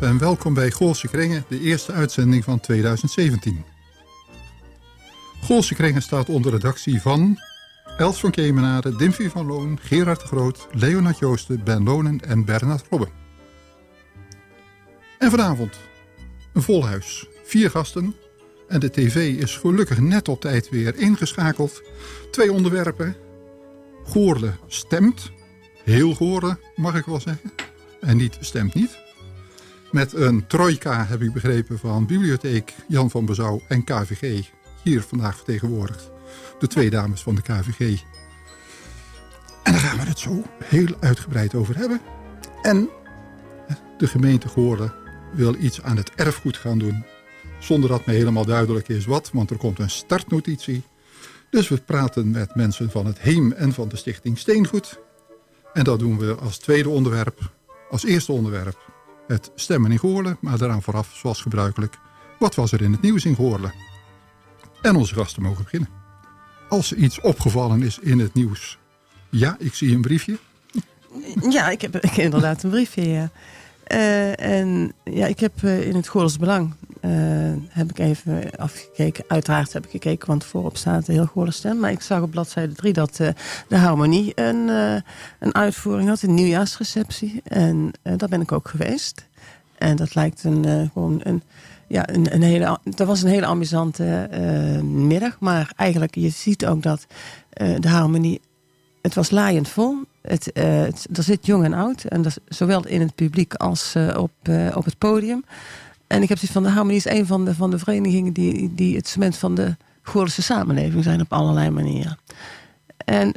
En welkom bij Goolse Kringen, de eerste uitzending van 2017. Goolse Kringen staat onder redactie van Els van Kemenade, Dimfy van Loon, Gerard de Groot, Leonard Joosten, Ben Lonen en Bernard Robben. En vanavond een vol huis, vier gasten en de tv is gelukkig net op tijd weer ingeschakeld. Twee onderwerpen. Goorle stemt, heel Goorle mag ik wel zeggen, en niet stemt niet. Met een trojka, heb ik begrepen, van Bibliotheek Jan van Bezouw en KVG. Hier vandaag vertegenwoordigd. De twee dames van de KVG. En daar gaan we het zo heel uitgebreid over hebben. En de gemeente Goorlen wil iets aan het erfgoed gaan doen. Zonder dat me helemaal duidelijk is wat, want er komt een startnotitie. Dus we praten met mensen van het Heem en van de stichting Steengoed. En dat doen we als tweede onderwerp, als eerste onderwerp het stemmen in Goorlen, maar daaraan vooraf, zoals gebruikelijk, wat was er in het nieuws in Goorlen? En onze gasten mogen beginnen. Als er iets opgevallen is in het nieuws. Ja, ik zie een briefje. Ja, ik heb, inderdaad een briefje. Uh, en ja, ik heb uh, in het Goorles Belang uh, heb ik even afgekeken. Uiteraard heb ik gekeken, want voorop staat een heel Goorles stem. Maar ik zag op bladzijde 3 dat de Harmonie een, een uitvoering had, een nieuwjaarsreceptie. En daar ben ik ook geweest. En dat lijkt een, gewoon een, ja, een, een hele, dat was een hele amusante middag. Maar eigenlijk, je ziet ook dat de Harmonie, het was laaiend vol. Het, het, er zit jong en oud. En dat zowel in het publiek als op, op het podium. En ik heb zoiets van, de Harmonie is een van de, van de verenigingen... die, die het cement van de Goorlense samenleving zijn op allerlei manieren. En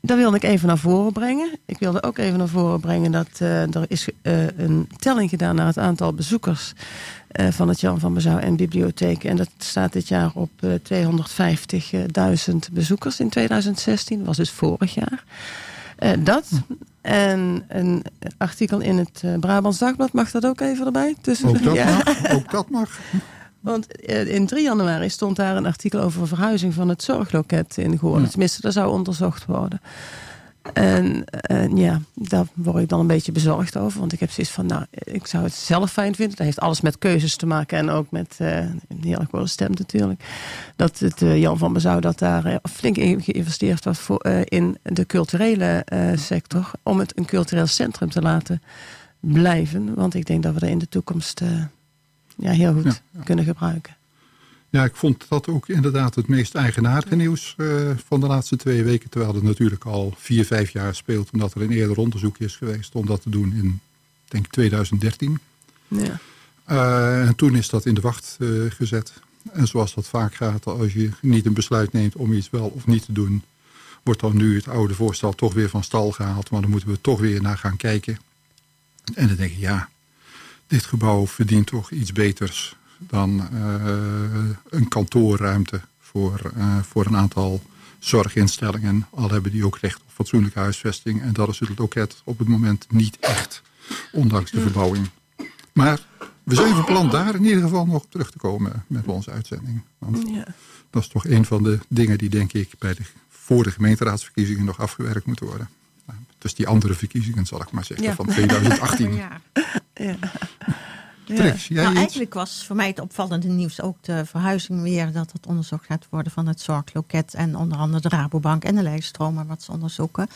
dat wilde ik even naar voren brengen. Ik wilde ook even naar voren brengen dat er is een telling gedaan... naar het aantal bezoekers van het Jan van Bezouw en bibliotheek. En dat staat dit jaar op 250.000 bezoekers in 2016. Dat was dus vorig jaar. Dat. En een artikel in het uh, Brabants Dagblad, mag dat ook even erbij? Tussen, ook, dat ja. mag, ook dat mag. Want uh, in 3 januari stond daar een artikel over verhuizing van het zorgloket in Goorlen. Ja. Tenminste, dat zou onderzocht worden. En, en, ja, daar word ik dan een beetje bezorgd over. Want ik heb zoiets van, nou, ik zou het zelf fijn vinden. Dat heeft alles met keuzes te maken. En ook met, uh, een heel wel stem natuurlijk. Dat het uh, Jan van Bezouw dat daar uh, flink in geïnvesteerd was voor, in de culturele sector. Om het een cultureel centrum te laten blijven. Want ik denk dat we er in de toekomst ja, heel goed ja, ja. kunnen gebruiken. Ja, ik vond dat ook inderdaad het meest eigenaardige nieuws uh, van de laatste twee weken. Terwijl het natuurlijk al vier, vijf jaar speelt. Omdat er een eerder onderzoek is geweest om dat te doen in, denk 2013. Ja. Uh, en toen is dat in de wacht uh, gezet. En zoals dat vaak gaat, als je niet een besluit neemt om iets wel of niet te doen... wordt dan nu het oude voorstel toch weer van stal gehaald. Maar dan moeten we toch weer naar gaan kijken. En dan denk ik, ja, dit gebouw verdient toch iets beters dan uh, een kantoorruimte voor, uh, voor een aantal zorginstellingen. Al hebben die ook recht op fatsoenlijke huisvesting. En dat is het loket op het moment niet echt, ondanks de verbouwing. Maar we zijn van plan daar in ieder geval nog terug te komen met onze uitzending. Want ja. dat is toch een van de dingen die denk ik bij de, voor de gemeenteraadsverkiezingen nog afgewerkt moeten worden. Dus die andere verkiezingen zal ik maar zeggen, ja. van 2018. ja. ja. Trix, ja. nou, eigenlijk was voor mij het opvallende nieuws ook de verhuizing weer. Dat het onderzocht gaat worden van het zorgloket. En onder andere de Rabobank en de lijststromen wat ze onderzoeken.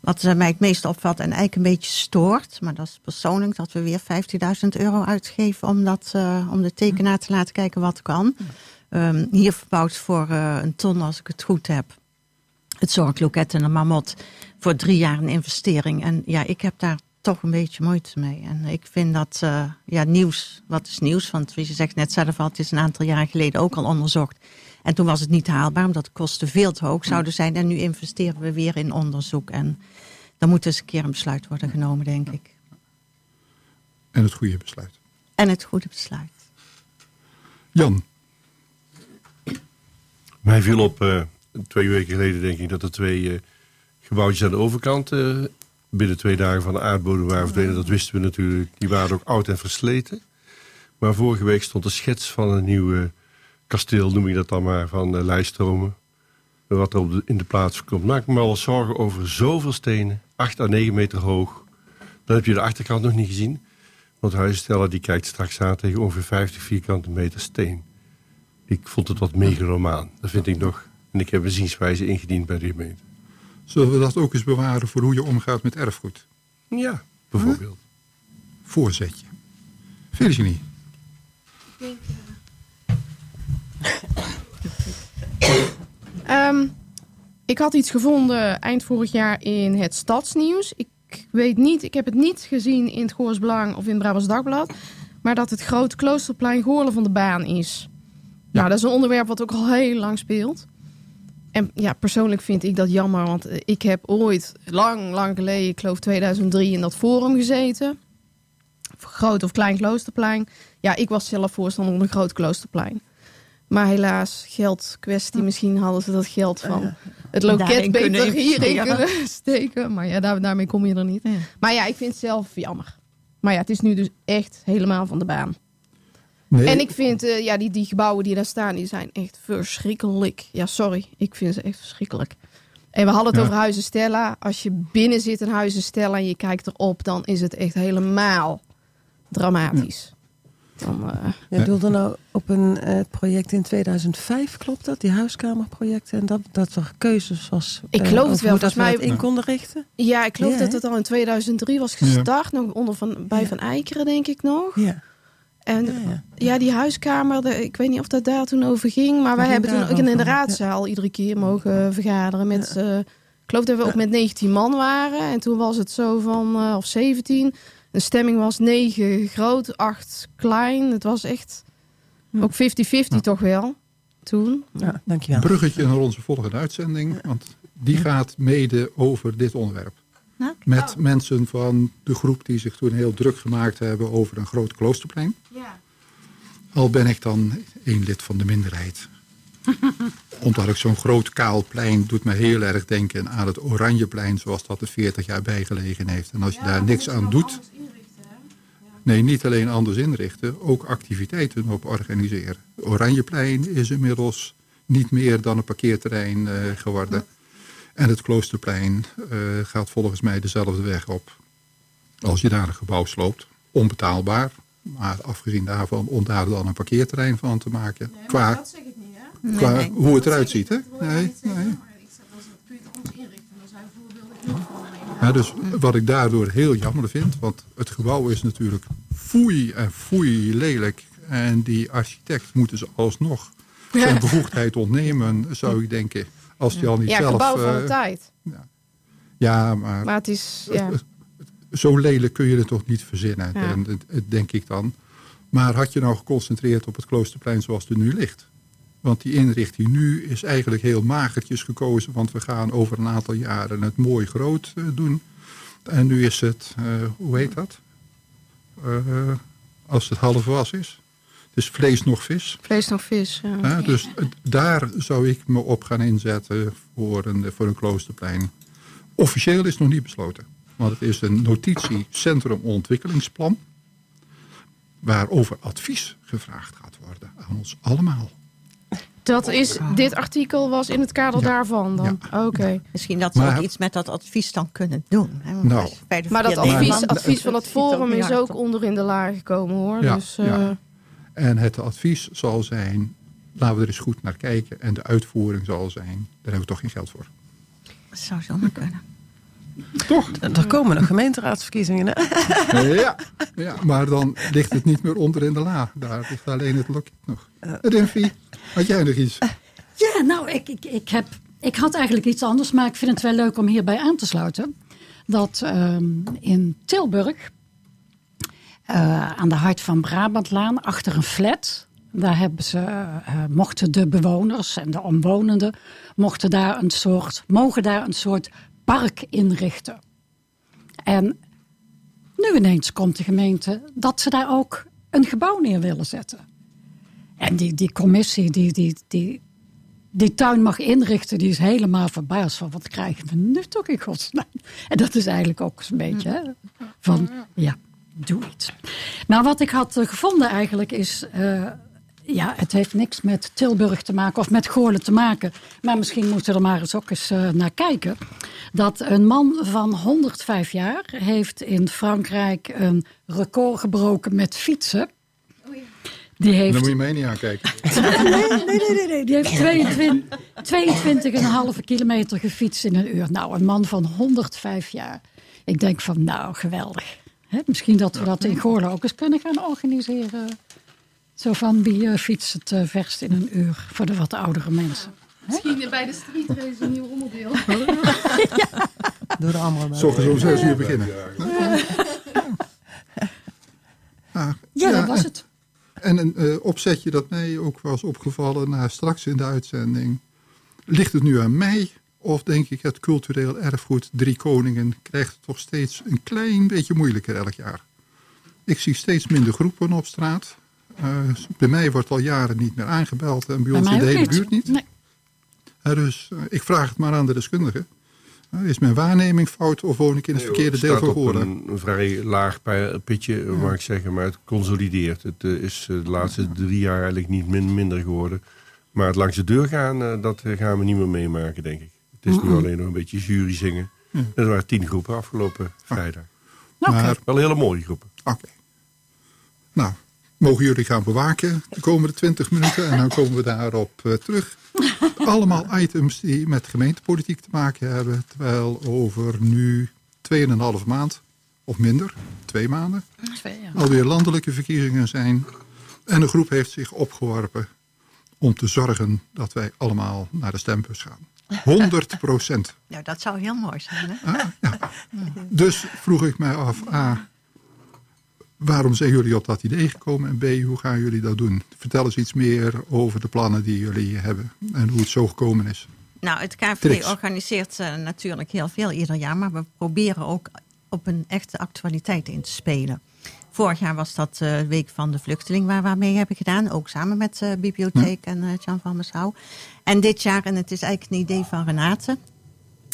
Wat mij het meest opvalt en eigenlijk een beetje stoort. Maar dat is persoonlijk dat we weer 15.000 euro uitgeven. Om, dat, uh, om de tekenaar te laten kijken wat kan. Um, hier verbouwd voor uh, een ton als ik het goed heb. Het zorgloket en de mamot. Voor drie jaar een investering. En ja, ik heb daar toch een beetje moeite mee. En ik vind dat, uh, ja, nieuws, wat is nieuws? Want je zegt net zelf al, het is een aantal jaar geleden ook al onderzocht. En toen was het niet haalbaar, omdat de kosten veel te hoog zouden zijn. En nu investeren we weer in onderzoek. En dan moet eens een keer een besluit worden genomen, denk ik. En het goede besluit. En het goede besluit. Jan. Mij viel op, uh, twee weken geleden denk ik, dat er twee uh, gebouwtjes aan de overkant uh, binnen twee dagen van de aardbodem waren verdwenen. Dat wisten we natuurlijk. Die waren ook oud en versleten. Maar vorige week stond een schets van een nieuw kasteel, noem ik dat dan maar, van uh. Wat er op de, in de plaats komt. Maak me wel zorgen over zoveel stenen. 8 à 9 meter hoog. Dan heb je de achterkant nog niet gezien. Want Huizensteller die kijkt straks aan tegen ongeveer 50 vierkante meter steen. Ik vond het wat megalomaan. Dat vind ik nog. En ik heb een zienswijze ingediend bij de gemeente. Zullen we dat ook eens bewaren voor hoe je omgaat met erfgoed? Ja, bijvoorbeeld. Voorzetje. Virginie. um, ik had iets gevonden eind vorig jaar in het Stadsnieuws. Ik weet niet, ik heb het niet gezien in het Goors Belang of in het Brabants Dagblad. Maar dat het grote kloosterplein Goorlen van de baan is. Nou, dat is een onderwerp wat ook al heel lang speelt. En ja, persoonlijk vind ik dat jammer, want ik heb ooit lang, lang geleden, ik geloof 2003, in dat forum gezeten. Groot of klein kloosterplein. Ja, ik was zelf voorstander van een groot kloosterplein. Maar helaas, geldkwestie. Misschien hadden ze dat geld van het loket beter hierin kunnen steken. Maar ja, daar, daarmee kom je er niet. Maar ja, ik vind het zelf jammer. Maar ja, het is nu dus echt helemaal van de baan. Nee. En ik vind, uh, ja, die, die gebouwen die daar staan, die zijn echt verschrikkelijk. Ja, sorry, ik vind ze echt verschrikkelijk. En we hadden het over Huizen Stella. Als je binnen zit in Huizen Stella en je kijkt erop, dan is het echt helemaal dramatisch. Dan, uh, ja, doelde nou op een uh, project in 2005, klopt dat? Die huiskamerprojecten en dat, dat er keuzes was. Ik geloof uh, het wel. Dat mij in konden richten. Ja, ik geloof dat het al in 2003 was gestart, nog onder van, bij Van Eikeren denk ik nog. Ja. En ja, ja. die huiskamer, de, ik weet niet of dat daar toen over ging, maar wij hebben toen ook in de raadzaal iedere keer mogen vergaderen met. ik geloof dat we ook met 19 man waren en toen was het zo van of 17 de stemming was 9 groot, 8 klein. Het was echt ook 50-50 toch wel toen. Ja, dankjewel. Bruggetje naar onze volgende uitzending. Want die gaat mede over dit onderwerp. Met oh. mensen van de groep die zich toen heel druk gemaakt hebben over een groot kloosterplein. Ja. Al ben ik dan één lid van de minderheid. Omdat ik zo'n groot kaal plein doet me heel erg denken aan het Oranjeplein zoals dat er 40 jaar bijgelegen heeft. En als je daar niks aan doet, Nee, niet alleen anders inrichten, ook activiteiten op organiseren. Oranjeplein is inmiddels niet meer dan een parkeerterrein uh, geworden. En het Kloosterplein uh, gaat volgens mij dezelfde weg op. Als je daar een gebouw sloopt, onbetaalbaar. Maar afgezien daarvan, om daar dan een parkeerterrein van te maken. Nee, qua, dat zeg ik niet, hè? Qua nee, nee, hoe het eruit ziet, hè? Nee, nee. Ja, dus wat ik daardoor heel jammer vind, want het gebouw is natuurlijk foei en foei lelijk. En die architect moeten ze alsnog zijn bevoegdheid ontnemen, zou ik denken. Als die al niet ja, zelf... gebouw van de uh, tijd. Ja. ja, maar... Maar het is... Ja. Zo lelijk kun je het toch niet verzinnen, denk ik dan. Maar had je nou geconcentreerd op het Kloosterplein zoals het nu ligt? Want die inrichting nu is eigenlijk heel magertjes gekozen. Want we gaan over een aantal jaren het mooi groot uh, doen. En nu is het, uh, hoe heet dat? Uh, als het half was is. Dus vlees nog vis. Vlees nog vis, ja. dus daar zou ik me op gaan inzetten voor een, voor een kloosterplein. Officieel is het nog niet besloten. Want het is een notitie Centrum Ontwikkelingsplan. Waarover advies gevraagd gaat worden aan ons allemaal. Dat is, dit artikel was in het kader daarvan dan? Oké. Misschien dat ze ook iets met dat advies dan kunnen doen. Hè? Nou. Maar dat advies, advies van het forum is ook onder in de laag gekomen hoor. Ja, dus, uh... En het advies zal zijn, laten we er eens goed naar kijken. En de uitvoering zal zijn, daar hebben we toch geen geld voor. Dat zou zomaar kunnen. Toch? Er komen nog gemeenteraadsverkiezingen. Hè? Ja, ja, maar dan ligt het niet meer onder in de la. Daar ligt alleen het loket nog. Renfie, had jij nog iets? Ja, nou, ik, ik, ik, heb, ik had eigenlijk iets anders, maar ik vind het wel leuk om hierbij aan te sluiten. Dat ehm, in Tilburg, uh, aan de Hart van Brabantlaan, achter een flat, daar hebben ze, uh, mochten de bewoners en de omwonenden mochten daar een soort, mogen daar een soort park inrichten. En nu ineens komt de gemeente dat ze daar ook een gebouw neer willen zetten. En die, die commissie die, die, die die tuin mag inrichten, die is helemaal verbaasd van wat krijgen we nu toch in godsnaam. En dat is eigenlijk ook een beetje van ja, doe iets. Maar wat ik had eh, gevonden eigenlijk is, uh, ja, het heeft niks met Tilburg te maken of met Goorlen te maken. Maar misschien moeten we er maar eens ook eens uh, naar kijken dat een man van 105 jaar heeft in Frankrijk een record gebroken met fietsen. Die heeft... Dan moet je mij niet aankijken. nee, nee, nee, nee, Die heeft 22,5 kilometer gefietst in een uur. Nou, een man van 105 jaar. Ik denk van, nou, geweldig. Misschien dat we dat in Goorlen ook eens kunnen gaan organiseren. Zo van, wie uh, fietst het uh, verst in een uur voor de wat oudere mensen. Misschien bij de street race een nieuw onderdeel. ja. Door de andere. Zo om zes uur beginnen. Ah, ja, dat was het. En een uh, opzetje dat mij ook was opgevallen na straks in de uitzending. Ligt het nu aan mij of denk ik het cultureel erfgoed Drie Koningen krijgt het toch steeds een klein beetje moeilijker elk jaar. Ik zie steeds minder groepen op straat. Uh, bij mij wordt al jaren niet meer aangebeld en bij, ons in de hele buurt niet. Nee. Uh, dus ik vraag het maar aan de deskundigen. Is mijn waarneming fout of woon ik in het verkeerde deel van Goorlen? een, een vrij laag pitje, ja. mag ik zeggen, maar het consolideert. Het uh, is de laatste drie jaar eigenlijk niet min, minder geworden. Maar het langs de deur gaan, uh, dat gaan we niet meer meemaken, denk ik. Het is nu alleen nog een beetje jury zingen. Ja. Er waren tien groepen afgelopen vrijdag. Ah. Maar, wel hele mooie groepen. Oké. Nou, mogen jullie gaan bewaken de komende 20 minuten. En dan komen we daarop uh, terug. Allemaal items die met gemeentepolitiek te maken hebben. Terwijl over nu 2,5 maand of minder, twee maanden, twee, ja. alweer landelijke verkiezingen zijn. En een groep heeft zich opgeworpen om te zorgen dat wij allemaal naar de stembus gaan. 100 procent. Nou, dat zou heel mooi zijn. Hè? Ah, ja. Dus vroeg ik mij af, A, waarom zijn jullie op dat idee gekomen? En B, hoe gaan jullie dat doen? Vertel eens iets meer over de plannen die jullie hebben en hoe het zo gekomen is. Nou, het KVD organiseert uh, natuurlijk heel veel ieder jaar, maar we proberen ook op een echte actualiteit in te spelen. Vorig jaar was dat de uh, Week van de Vluchteling waar we mee hebben gedaan. Ook samen met de uh, Bibliotheek en uh, Jan van Messau. En dit jaar, en het is eigenlijk een idee van Renate...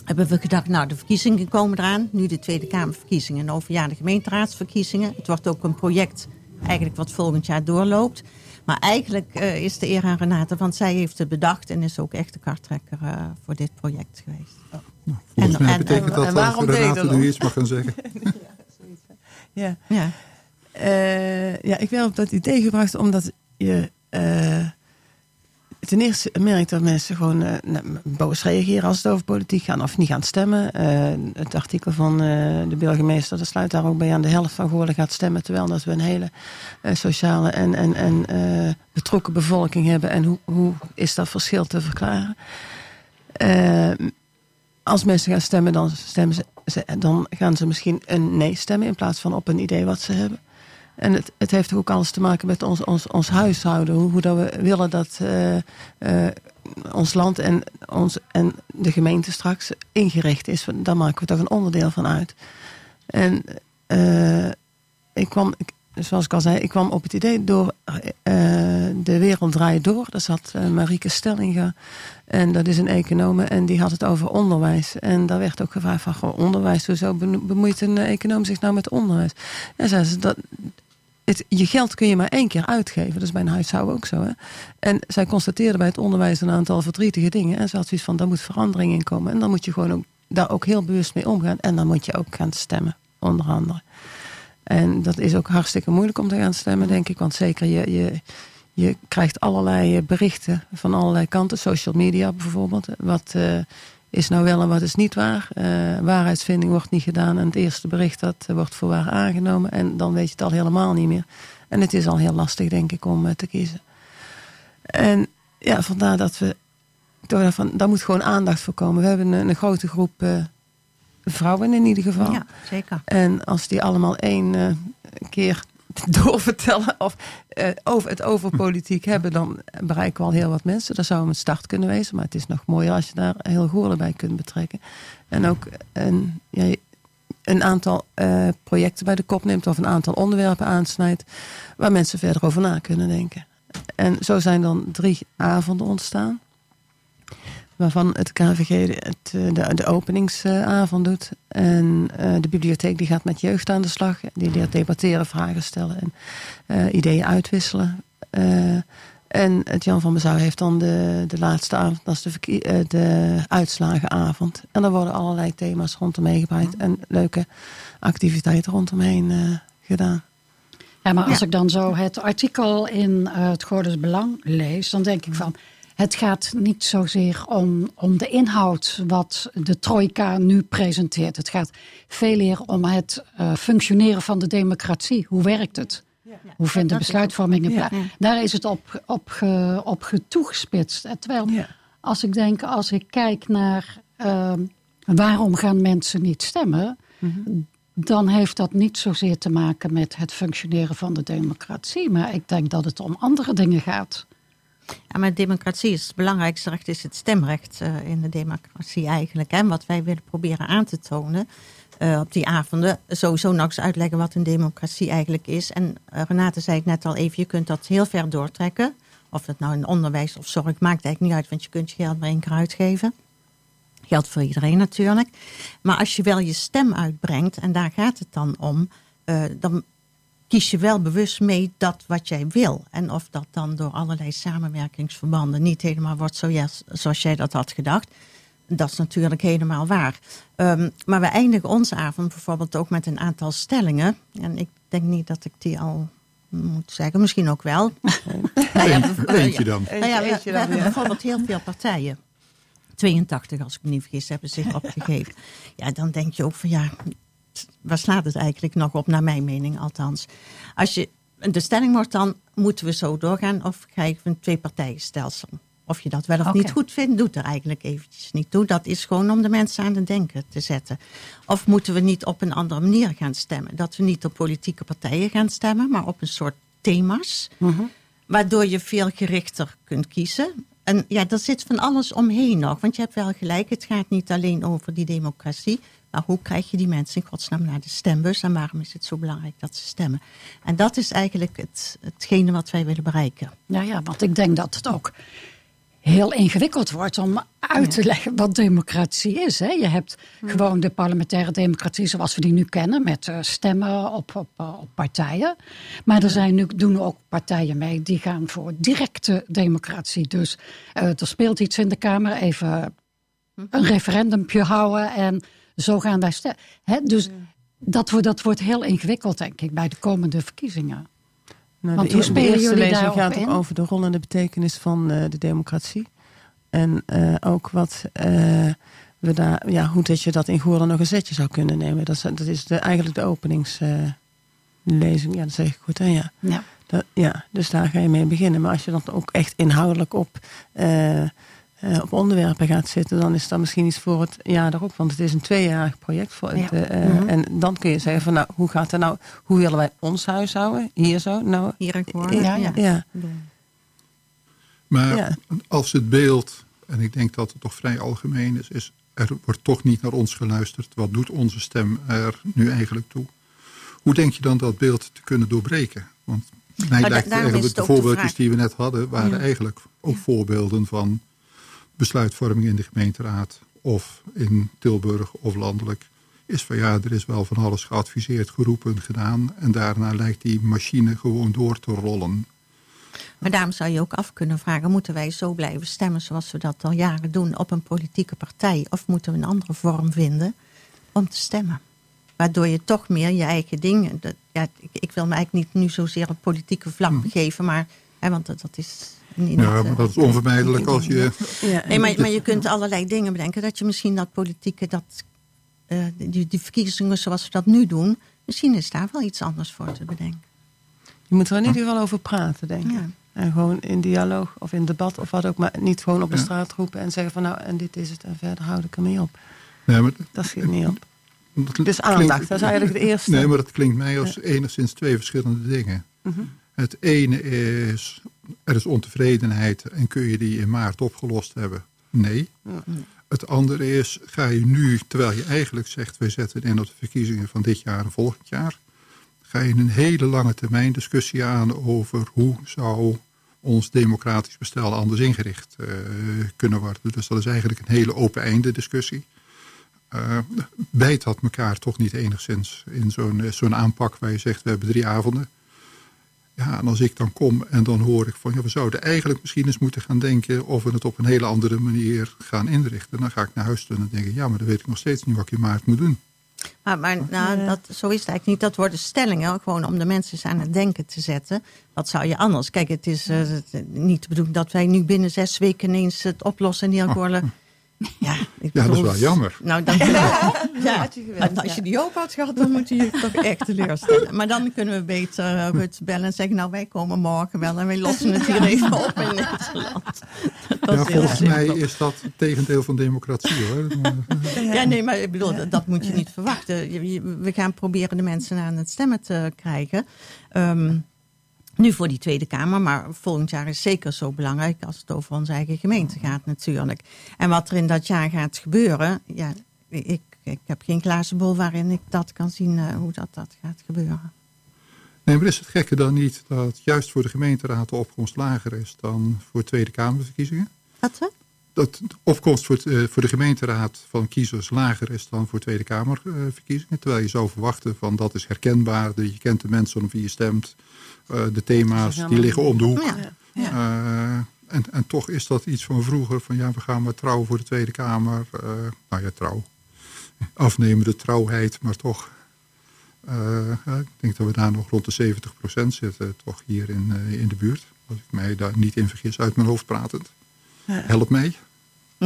hebben we gedacht, nou de verkiezingen komen eraan. Nu de Tweede Kamerverkiezingen en over jaar de gemeenteraadsverkiezingen. Het wordt ook een project eigenlijk wat volgend jaar doorloopt. Maar eigenlijk uh, is de eer aan Renate, want zij heeft het bedacht... en is ook echt de karttrekker uh, voor dit project geweest. Oh. Nou, volgens en, mij betekent en, dat en, dat Renate nu iets mag gaan zeggen. ja, ja. Uh, ja, ik werd op dat idee gebracht omdat je uh, ten eerste merkt dat mensen gewoon uh, boos reageren als het over politiek gaat of niet gaan stemmen. het artikel van de burgemeester dat sluit daar ook bij aan. De helft van Goorlen gaat stemmen, terwijl dat we een hele sociale en, en, en betrokken bevolking hebben. En hoe, hoe is dat verschil te verklaren? als mensen gaan stemmen, dan, stemmen ze, dan gaan ze misschien een nee stemmen in plaats van op een idee wat ze hebben. En het, het heeft ook alles te maken met ons, ons, ons huishouden. Hoe, hoe dat we willen dat uh, uh, ons land en, ons, en de gemeente straks ingericht is. Daar maken we toch een onderdeel van uit. En uh, ik kwam, zoals ik al zei, ik kwam op het idee door De Wereld Draait Door. Daar zat Marieke Stellinga. En dat is een econoom en die had het over onderwijs. En daar werd ook gevraagd van, goh, onderwijs, hoezo bemoeit een econoom zich nou met onderwijs? En zei ze, dat, het, je geld kun je maar één keer uitgeven. Dat is bij een huishouden ook zo. Hè? En zij constateerde bij het onderwijs een aantal verdrietige dingen. En ze had zoiets van, daar moet verandering in komen. En dan moet je gewoon ook, daar ook heel bewust mee omgaan. En dan moet je ook gaan stemmen, onder andere. En dat is ook hartstikke moeilijk om te gaan stemmen, denk ik. Want zeker je, je, je krijgt allerlei berichten van allerlei kanten. Social media bijvoorbeeld. Wat... Uh, is nou wel en wat is niet waar. Uh, waarheidsvinding wordt niet gedaan en het eerste bericht dat wordt voor waar aangenomen. En dan weet je het al helemaal niet meer. En het is al heel lastig, denk ik, om uh, te kiezen. En ja, vandaar dat we daar moet gewoon aandacht voor komen. We hebben een, een grote groep vrouwen in ieder geval. Ja, zeker. En als die allemaal één keer doorvertellen of uh, over het over politiek hebben, dan bereiken we al heel wat mensen. Dat zou een start kunnen wezen, maar het is nog mooier als je daar heel Goorlen bij kunt betrekken. En ook een, ja, een aantal uh, projecten bij de kop neemt of een aantal onderwerpen aansnijdt waar mensen verder over na kunnen denken. En zo zijn dan drie avonden ontstaan waarvan het KVG het, eh, de, de openingsavond doet. En uh, de bibliotheek die gaat met jeugd aan de slag. Die leert debatteren, vragen stellen en uh, ideeën uitwisselen. Uh, En het Jan van Bezouw heeft dan de, de laatste avond, dat is de, de uitslagenavond. En dan worden allerlei thema's rondom meegebreid en leuke activiteiten rondomheen gedaan. Ja, maar als ik dan zo het artikel in het Gorders Belang lees, dan denk ik van het gaat niet zozeer om, om de inhoud wat de trojka nu presenteert. Het gaat veel meer om het uh, functioneren van de democratie. Hoe werkt het? Hoe vindt de besluitvorming plaats? Daar is het op, op, op toegespitst. Terwijl als ik denk, als ik kijk naar uh, waarom gaan mensen niet stemmen... Mm dan heeft dat niet zozeer te maken met het functioneren van de democratie. Maar ik denk dat het om andere dingen gaat. Ja, maar democratie is het belangrijkste recht, is het stemrecht uh, in de democratie eigenlijk. En wat wij willen proberen aan te tonen uh, op die avonden. Sowieso nog uitleggen wat een democratie eigenlijk is. En uh, Renate zei het net al even, je kunt dat heel ver doortrekken. Of het nou in onderwijs of zorg, maakt eigenlijk niet uit, want je kunt je geld maar één keer uitgeven. Geldt voor iedereen natuurlijk. Maar als je wel je stem uitbrengt, en daar gaat het dan om, dan kies je wel bewust mee dat wat jij wil. En of dat dan door allerlei samenwerkingsverbanden niet helemaal wordt zoals, zoals jij dat had gedacht. Dat is natuurlijk helemaal waar. Um, maar we eindigen onze avond bijvoorbeeld ook met een aantal stellingen. En ik denk niet dat ik die al moet zeggen. Misschien ook wel. nou ja, Eentje dan. Nou ja, we, we hebben bijvoorbeeld heel veel partijen. 82, als ik me niet vergis, hebben zich opgegeven. Ja, dan denk je ook van ja, waar slaat het eigenlijk nog op, naar mijn mening althans. Als je, de stelling wordt dan, moeten we zo doorgaan of krijgen we een twee-partijenstelsel? Of je dat wel of niet goed vindt, doet er eigenlijk eventjes niet toe. Dat is gewoon om de mensen aan het denken te zetten. Of moeten we niet op een andere manier gaan stemmen? Dat we niet op politieke partijen gaan stemmen, maar op een soort thema's. Mhm. Waardoor je veel gerichter kunt kiezen. En ja, er zit van alles omheen nog. Want je hebt wel gelijk, het gaat niet alleen over die democratie. Maar hoe krijg je die mensen in godsnaam naar de stembus? En waarom is het zo belangrijk dat ze stemmen? En dat is eigenlijk het, hetgene wat wij willen bereiken. Ja, ja, want ik denk dat het ook heel ingewikkeld wordt om uit te leggen wat democratie is. Hè? Je hebt gewoon de parlementaire democratie zoals we die nu kennen, met uh, stemmen op, op, uh, op, partijen. Maar er zijn nu, doen ook partijen mee die gaan voor directe democratie. Dus uh, er speelt iets in de Kamer, even een referendumpje houden en zo gaan wij stemmen. Dus dat, wordt, dat wordt heel ingewikkeld, denk ik, bij de komende verkiezingen. Nou, Want de, hoe spelen jullie lezing gaat in? over de rol en de betekenis van uh, de democratie. En uh, ook wat uh, we daar, ja, hoe dat je dat in Goorlen nog een zetje zou kunnen nemen. Dat is, dat is de, eigenlijk de openingslezing. ja, dat zeg ik goed. Hè? Ja. Ja. Dat, ja, dus daar ga je mee beginnen. Maar als je dan ook echt inhoudelijk op uh, op onderwerpen gaat zitten, dan is dat misschien iets voor het jaar daarop. Want het is een tweejarig project. Voor het, uh, mm -hmm. En dan kun je zeggen van nou, hoe gaat het nou? Hoe willen wij ons huis houden? Hier zo? Nou, Hier in ja, ja. ja. Maar als het beeld, en ik denk dat het toch vrij algemeen is, is er wordt toch niet naar ons geluisterd. Wat doet onze stem er nu eigenlijk toe? Hoe denk je dan dat beeld te kunnen doorbreken? Want mij nou, lijkt eigenlijk de voorbeeldjes die we net hadden, waren eigenlijk ook voorbeelden van besluitvorming in de gemeenteraad of in Tilburg of landelijk is van ja, er is wel van alles geadviseerd, geroepen, gedaan. En daarna lijkt die machine gewoon door te rollen. Maar daarom zou je ook af kunnen vragen, moeten wij zo blijven stemmen zoals we dat al jaren doen op een politieke partij? Of moeten we een andere vorm vinden om te stemmen? Waardoor je toch meer je eigen dingen, dat, ja, ik, ik, wil me eigenlijk niet nu zozeer een politieke vlag hm. geven, maar, hè, want dat, dat is ja, maar dat is onvermijdelijk als je... Ja, nee, maar, maar je kunt allerlei dingen bedenken. Dat je misschien dat politieke, dat, uh, die, die verkiezingen zoals we dat nu doen... misschien is daar wel iets anders voor te bedenken. Je moet er in ieder geval over praten, denk ik. Ja. En gewoon in dialoog of in debat of wat ook. Maar niet gewoon op de straat roepen en zeggen van... nou, en dit is het en verder houd ik ermee op. Nee, maar, dat schiet niet op. Dat is aandacht, dat is eigenlijk het eerste. Nee, maar dat klinkt mij als enigszins twee verschillende dingen. Mhm. Het ene is, er is ontevredenheid en kun je die in maart opgelost hebben? Nee. Het andere is, ga je nu, terwijl je eigenlijk zegt... wij zetten in op de verkiezingen van dit jaar en volgend jaar... ga je een hele lange termijn discussie aan over hoe zou ons democratisch bestel anders ingericht uh, kunnen worden. Dus dat is eigenlijk een hele open einde discussie. Uh, bijt dat elkaar toch niet enigszins in zo'n zo'n aanpak waar je zegt... we hebben drie avonden Ja, en als ik dan kom en dan hoor ik van... ja, we zouden eigenlijk misschien eens moeten gaan denken... of we het op een hele andere manier gaan inrichten. Dan ga ik naar huis toe en denk ik... ja, maar dan weet ik nog steeds niet wat ik in maart moet doen. Maar, maar nou, dat, zo is het eigenlijk niet. Dat worden stellingen, gewoon om de mensen aan het denken te zetten. Wat zou je anders? Kijk, het is uh, niet de bedoeling dat wij nu binnen zes weken ineens het oplossen... en die oh. Ja, ik ja, dat is wel jammer. Nou, dan, ja, ja, als je die hoop had gehad, dan moet je toch echt teleurstellen. Maar dan kunnen we beter uh, Rut bellen en zeggen... nou, wij komen morgen wel en wij lossen het hier even op in Nederland. Dat ja, volgens mij is dat het tegendeel van democratie, hoor. Ja, nee, maar ik bedoel, dat moet je niet verwachten. We gaan proberen de mensen aan het stemmen te krijgen... Um, nu voor die Tweede Kamer, maar volgend jaar is zeker zo belangrijk als het over onze eigen gemeente gaat natuurlijk. En wat er in dat jaar gaat gebeuren, ja, ik, ik heb geen glazen bol waarin ik dat kan zien uh, hoe dat, dat gaat gebeuren. Nee, maar is het gekke dan niet dat juist voor de gemeenteraad de opkomst lager is dan voor Tweede Kamerverkiezingen? Wat zo? Dat de opkomst voor, uh, voor de gemeenteraad van kiezers lager is dan voor Tweede Kamerverkiezingen. terwijl je zou verwachten van dat is herkenbaar, je kent de mensen om wie je stemt. Eh, de thema's die liggen om de hoek. Eh, en, en toch is dat iets van vroeger. Van ja, we gaan maar trouwen voor de Tweede Kamer. Uh, nou ja, trouw. Afnemen de trouwheid, maar toch. ik denk dat we daar nog rond de 70% zitten. Toch hier in, in de buurt. Als ik mij daar niet in vergis uit mijn hoofd pratend. Help mee.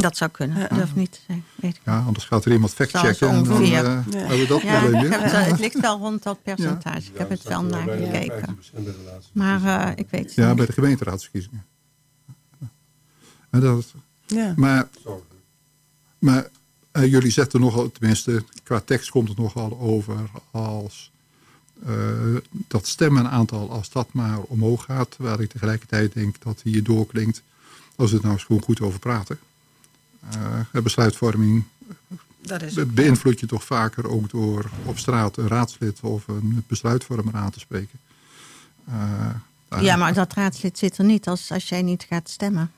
Dat zou kunnen, ja. durf niet te zijn. Weet ik ja, anders gaat er iemand factchecken en dan uh, ja. hebben we dat ja, probleem weer. Het, ligt wel rond dat percentage. Ik heb het wel naar gekeken. Maar uh, ik weet het Ja, bij de gemeenteraadsverkiezingen. En dat, ja. Maar, maar uh, jullie zetten nogal, tenminste qua tekst komt het nogal over als dat stemmenaantal, als dat maar omhoog gaat. Waar ik tegelijkertijd denk dat hier doorklinkt, als we het nou eens gewoon goed over praten uh, besluitvorming dat is beïnvloed je toch vaker ook door op straat een raadslid of een besluitvormer aan te spreken. Uh, ja, maar dat raadslid zit er niet als, als jij niet gaat stemmen.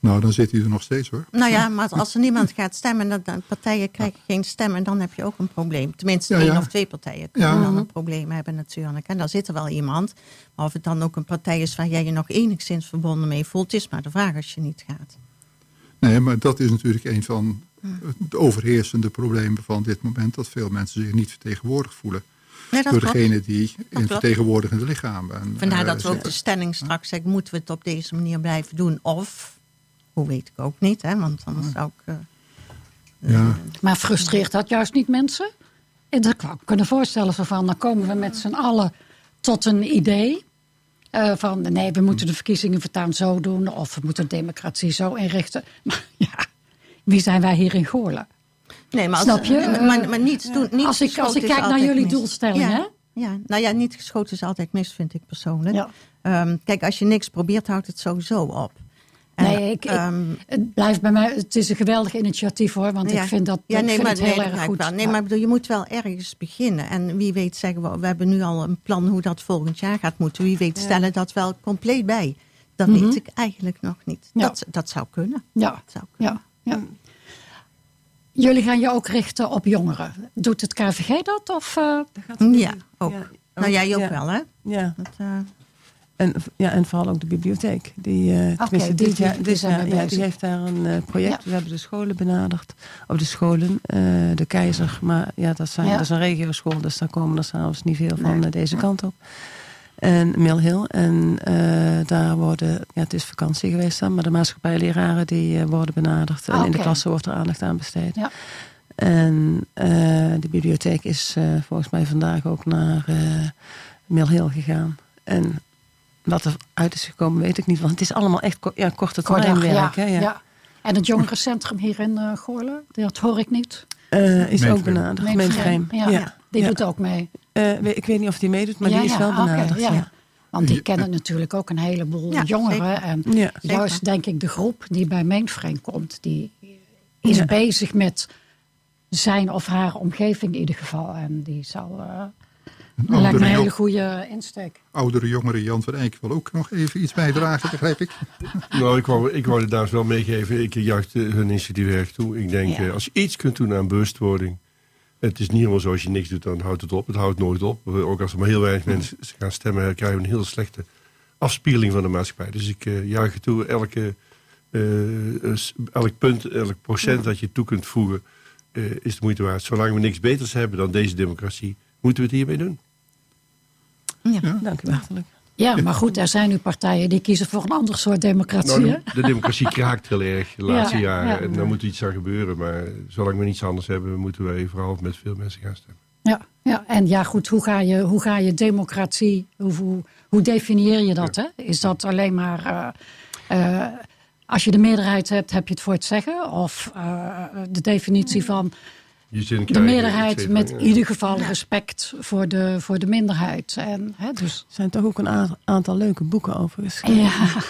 Nou, dan zit hij er nog steeds hoor. Nou ja, maar als er niemand gaat stemmen, dan, dan partijen krijgen geen stem en dan heb je ook een probleem. Tenminste, één of twee partijen kunnen dan een probleem hebben natuurlijk. En daar zit er wel iemand. Maar of het dan ook een partij is waar jij je nog enigszins verbonden mee voelt, is maar de vraag als je niet gaat. Nee, maar dat is natuurlijk een van de overheersende problemen van dit moment. Dat veel mensen zich niet vertegenwoordigd voelen. door degene die in vertegenwoordigende lichamen. Vandaar uh, dat we ook de stelling straks zeggen, moeten we het op deze manier blijven doen? Of, hoe weet ik ook niet, hè, want dan zou ik... Uh, ja. Maar frustreert dat juist niet mensen? En dat kan ik kunnen voorstellen van, dan komen we met z'n allen tot een idee. Uh, van nee, we moeten de verkiezingen voortaan zo doen. Of we moeten de democratie zo inrichten. Maar ja, wie zijn wij hier in Goorlen? Nee, maar als, Snap je? Maar, maar niets doen. Niet als ik, als ik kijk naar jullie doelstellingen. Ja, ja, nou ja, niet geschoten is altijd mis, vind ik persoonlijk. Ja. Um, kijk, als je niks probeert, houdt het sowieso op nee, ik, ehm, het blijft bij mij. Het is een geweldig initiatief hoor. Want ik vind dat, ja, nee, maar, heel erg goed. Nee, maar bedoel, je moet wel ergens beginnen. En wie weet zeggen we, we hebben nu al een plan hoe dat volgend jaar gaat moeten. Wie weet stellen dat wel compleet bij. Dat weet mhm. ik eigenlijk nog niet. Dat, dat zou kunnen. Ja. Dat zou kunnen. ja. ja. Jullie gaan je ook richten op jongeren. Doet het KVG dat? Of, uh... ja, ook. Nou, jij ook wel, hè? Ja. Dat, uh... En, ja, en vooral ook de bibliotheek. Die, uh, okay, die, die, ja, heeft daar een uh, project. We hebben de scholen benaderd. Of de scholen, uh, de keizer. Maar ja, dat, zijn, dat is een regioschool. Dus daar komen er s'avonds niet veel van nee. deze kant op. En Mill Hill. En daar worden, ja, het is vakantie geweest dan. Maar de maatschappijleraren die worden benaderd. en in de klasse wordt er aandacht aan besteed. Ja. En de bibliotheek is volgens mij vandaag ook naar Mill Hill gegaan. En wat er uit is gekomen, weet ik niet. Want het is allemaal echt ja, korte termijn werk. Ja, ja. En het jongerencentrum hier in uh, Goorlen, dat hoor ik niet. Uh, is ook benaderd. Mainframe. Ja, ja. Die doet ook mee. Uh, ik weet niet of die meedoet, maar die is wel benaderd. ja. Want die kennen natuurlijk ook een heleboel jongeren. En juist denk ik de groep die bij Mainframe komt, die is bezig met zijn of haar omgeving in ieder geval. En die zal dat lijkt me een hele goede insteek. Oudere jongere Jan van Eyck wil ook nog even iets bijdragen, begrijp ik. Nou, ik wou, ik wou het daar wel meegeven. Ik juich hun initiatief erg toe. Ik denk, eh, als je iets kunt doen aan bewustwording... Het is niet helemaal zo, als je niks doet, dan houdt het op. Het houdt nooit op. Ook als er maar heel weinig mensen gaan stemmen, krijgen we een heel slechte afspiegeling van de maatschappij. Dus ik uh, juich toe, elke, uh, elk punt, elk procent dat je toe kunt voegen, uh, is de moeite waard. Zolang we niks beters hebben dan deze democratie, moeten we het hiermee doen. Ja, ja. dank u hartelijk. Ja, maar goed, er zijn nu partijen die kiezen voor een ander soort democratie. Nou, de, democratie kraakt heel erg de laatste jaren. En daar moet iets aan gebeuren. Maar zolang we niets anders hebben, moeten wij vooral met veel mensen gaan stemmen. Ja, ja. en ja goed, hoe ga je, hoe ga je democratie, hoe, hoe, definieer je dat? Hè? Is dat alleen maar, uh, uh, als je de meerderheid hebt, heb je het voor het zeggen? Of uh, de definitie van de meerderheid met in ieder geval respect voor de, voor de minderheid. En, hè, dus... Er zijn toch ook een aantal leuke boeken over geschreven. Ja.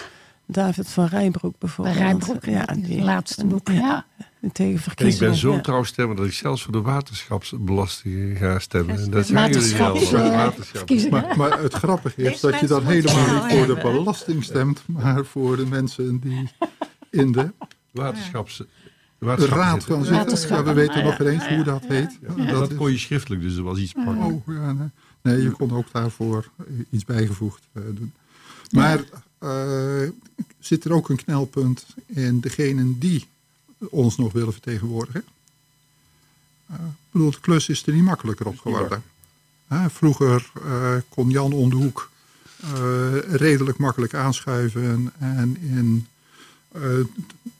David van Rijbroek bijvoorbeeld. Rijbroek, ja, die laatste boek, ja. Tegen ik ben zo trouw stemmen dat ik zelfs voor de waterschapsbelasting ga stemmen. En dat zijn jullie al. Maar, maar het grappige is dat je dan helemaal niet voor de belasting stemt, maar voor de mensen die in de waterschaps de raad van zitten. Ja, we weten nog eens hoe dat heet. dat, dat kon je schriftelijk, dus dat was iets. Oh, ja, nee. nee. je kon ook daarvoor iets bijgevoegd uh, doen. Maar uh, zit er ook een knelpunt in degenen die ons nog willen vertegenwoordigen? Uh, bedoel, de klus is er niet makkelijker op geworden. vroeger kon Jan om de hoek redelijk makkelijk aanschuiven en in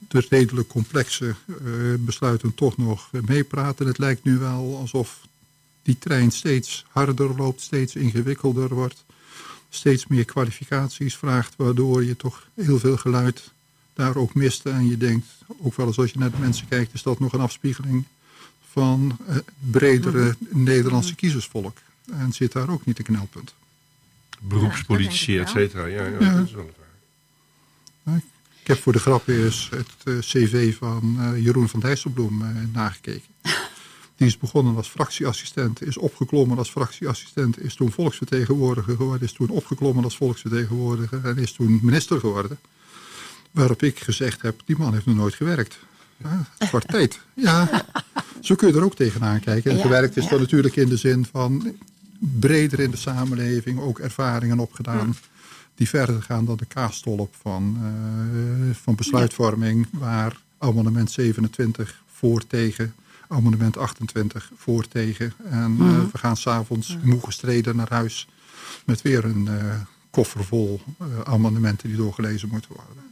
de redelijk complexe uh, besluiten toch nog meepraten. Het lijkt nu wel alsof die trein steeds harder loopt, steeds ingewikkelder wordt. Steeds meer kwalificaties vraagt, waardoor je toch heel veel geluid daar ook mist. En je denkt, ook wel eens als je naar de mensen kijkt, is dat nog een afspiegeling van het bredere Nederlandse kiezersvolk. En zit daar ook niet een knelpunt. Beroepspolitici, et cetera. Ja, ja, ja. Dat is wel waar. Ik heb voor de grap eens het uh, cv van uh, Jeroen van Dijsselbloem uh, nagekeken. Die is begonnen als fractieassistent, is opgeklommen als fractieassistent, is toen volksvertegenwoordiger geworden, is toen opgeklommen als volksvertegenwoordiger en is toen minister geworden. Waarop ik gezegd heb, die man heeft nog nooit gewerkt. Het tijd. Ja, zo kun je er ook tegenaan kijken. En gewerkt is dan natuurlijk in de zin van breder in de samenleving, ook ervaringen opgedaan die verder gaan dan de kaastolp van, uh, van besluitvorming... waar amendement 27 voor tegen, amendement 28 voor tegen. En uh, we gaan s'avonds moe gestreden naar huis... met weer een uh, koffer vol amendementen die doorgelezen moeten worden.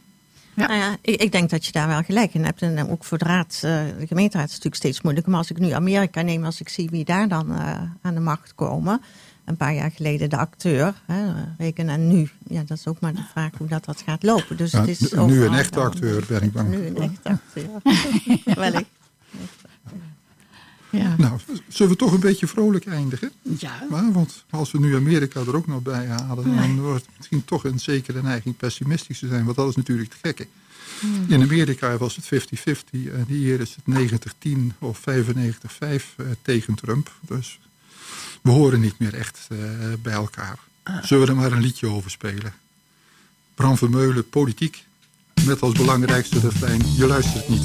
Ja. Nou ja, ik, ik, denk dat je daar wel gelijk in hebt. En ook voor de raad, de gemeenteraad is natuurlijk steeds moeilijker. Maar als ik nu Amerika neem, als ik zie wie daar dan aan de macht komen een paar jaar geleden de acteur. Hè, rekenen en nu. Ja, dat is ook maar de vraag hoe dat, dat gaat lopen. Dus het is nu een echte acteur, ben ik bang. Nu een echte acteur. Wellicht. Ja. Nou, zullen we toch een beetje vrolijk eindigen? Ja. Maar, want als we nu Amerika er ook nog bij halen... dan wordt het misschien toch een zekere neiging pessimistisch te zijn. Want dat is natuurlijk te gekke. Hmm. In Amerika was het 50-50 en hier is het 90-10 of 95-5 uh, tegen Trump. Dus we horen niet meer echt uh, bij elkaar. Zullen we er maar een liedje over spelen? Bram Vermeulen, politiek. Met als belangrijkste refrein, je luistert niet.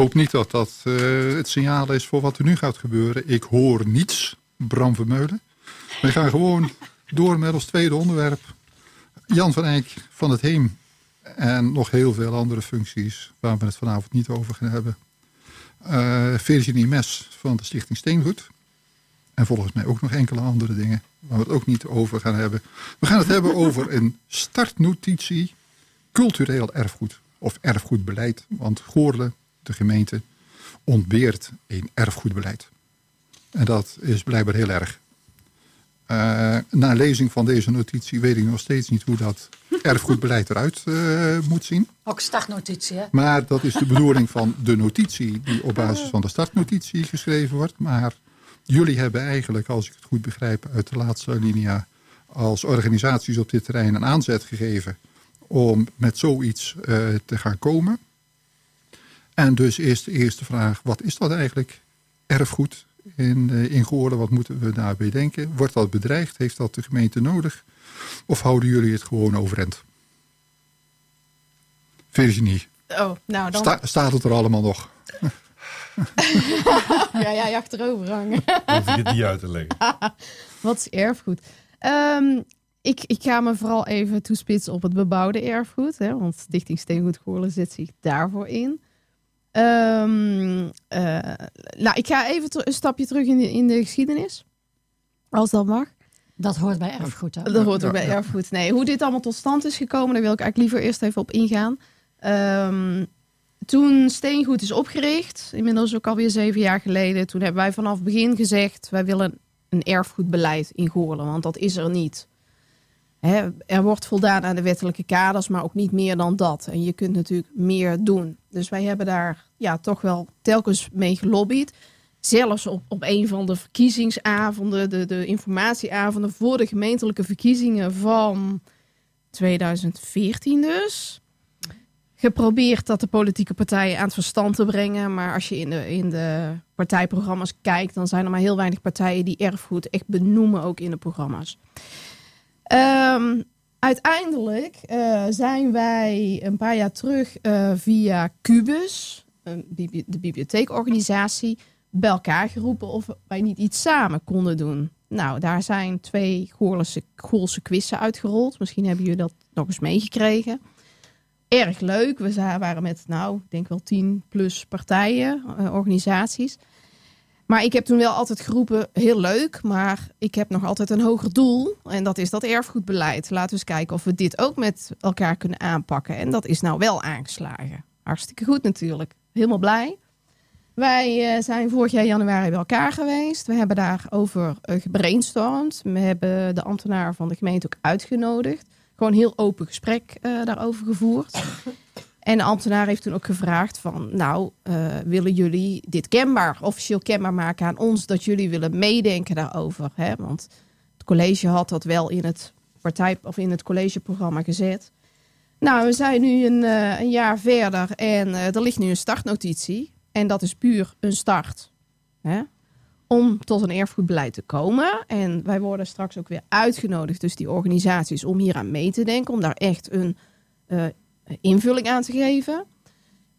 Hoop niet dat dat uh, het signaal is voor wat er nu gaat gebeuren. Ik hoor niets, Bram Vermeulen. We gaan gewoon door met ons tweede onderwerp. Jan van Eyck van het Heem en nog heel veel andere functies waar we het vanavond niet over gaan hebben. Uh, Virginie Mes van de Stichting Steengoed. En volgens mij ook nog enkele andere dingen waar we het ook niet over gaan hebben. We gaan het hebben over een startnotitie cultureel erfgoed of erfgoedbeleid. Want Goorle, de gemeente, ontbeert een erfgoedbeleid. En dat is blijkbaar heel erg. Uh, na lezing van deze notitie weet ik nog steeds niet hoe dat erfgoedbeleid eruit uh, moet zien. Ook startnotitie, hè? Maar dat is de bedoeling van de notitie die op basis van de startnotitie geschreven wordt. Maar jullie hebben eigenlijk, als ik het goed begrijp uit de laatste linia, als organisaties op dit terrein een aanzet gegeven om met zoiets uh, te gaan komen. En dus is de eerste vraag, wat is dat eigenlijk, erfgoed in, uh, in Goorlen? Wat moeten we daarbij denken? Wordt dat bedreigd? Heeft dat de gemeente nodig? Of houden jullie het gewoon overeind? Virginie, oh, nou dan... staat het er allemaal nog? ja, jij achterover hangen. Hoef je het niet uit te leggen. Wat is erfgoed? Um, ik, ik ga me vooral even toespitsen op het bebouwde erfgoed. Hè, want Stichting Steengoed Goorlen zet zich daarvoor in. Um, nou, ik ga even een stapje terug in de, in de geschiedenis. Als dat mag. Dat hoort bij erfgoed. Hè? Dat hoort ook bij erfgoed. Nee, hoe dit allemaal tot stand is gekomen, daar wil ik eigenlijk liever eerst even op ingaan. Um, toen Steengoed is opgericht, inmiddels ook alweer zeven jaar geleden, toen hebben wij vanaf het begin gezegd: wij willen een erfgoedbeleid in Goorlen, want dat is er niet er wordt voldaan aan de wettelijke kaders, maar ook niet meer dan dat. En je kunt natuurlijk meer doen. Dus wij hebben daar ja, toch wel telkens mee gelobbyd. Zelfs op, op een van de verkiezingsavonden, de, de informatieavonden voor de gemeentelijke verkiezingen van 2014 dus. Geprobeerd dat de politieke partijen aan het verstand te brengen. Maar als je in de, in de partijprogramma's kijkt, dan zijn er maar heel weinig partijen die erfgoed echt benoemen, ook in de programma's. Um, uiteindelijk uh, zijn wij een paar jaar terug uh, via Cubus, de bibliotheekorganisatie, bij elkaar geroepen of wij niet iets samen konden doen. Nou, daar zijn twee Goorlse quizzen uitgerold. Misschien hebben jullie dat nog eens meegekregen. Erg leuk. We waren met, nou, ik denk wel tien plus partijen, uh, organisaties. Maar ik heb toen wel altijd geroepen, heel leuk, maar ik heb nog altijd een hoger doel. En dat is dat erfgoedbeleid. Laten we eens kijken of we dit ook met elkaar kunnen aanpakken. En dat is nou wel aangeslagen. Hartstikke goed natuurlijk. Helemaal blij. Wij uh, zijn vorig jaar januari bij elkaar geweest. We hebben daarover uh, gebrainstormd. We hebben de ambtenaar van de gemeente ook uitgenodigd. Gewoon heel open gesprek uh, daarover gevoerd. En de ambtenaar heeft toen ook gevraagd van, nou, uh, willen jullie dit kenbaar, officieel kenbaar maken aan ons, dat jullie willen meedenken daarover? Hè? Want het college had dat wel in het partij of in het collegeprogramma gezet. Nou, we zijn nu een, uh, een jaar verder en uh, er ligt nu een startnotitie. En dat is puur een start. Hè? Om tot een erfgoedbeleid te komen. En wij worden straks ook weer uitgenodigd, dus die organisaties, om hier aan mee te denken. Om daar echt een invulling aan te geven.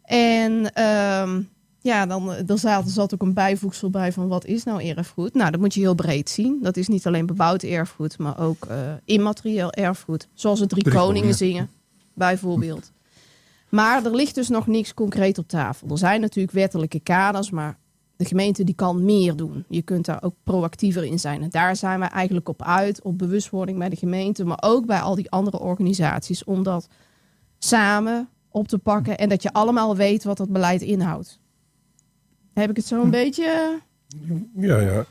En um, ja, dan, dan zat, zat ook een bijvoegsel bij van wat is nou erfgoed? Nou, dat moet je heel breed zien. Dat is niet alleen bebouwd erfgoed, maar ook uh, immaterieel erfgoed. Zoals het Drie, Koningen zingen, bijvoorbeeld. Maar er ligt dus nog niks concreet op tafel. Er zijn natuurlijk wettelijke kaders, maar de gemeente die kan meer doen. Je kunt daar ook proactiever in zijn. En daar zijn we eigenlijk op uit, op bewustwording bij de gemeente, maar ook bij al die andere organisaties, omdat samen op te pakken en dat je allemaal weet wat dat beleid inhoudt. Heb ik het zo een hm. beetje... Ja, ja.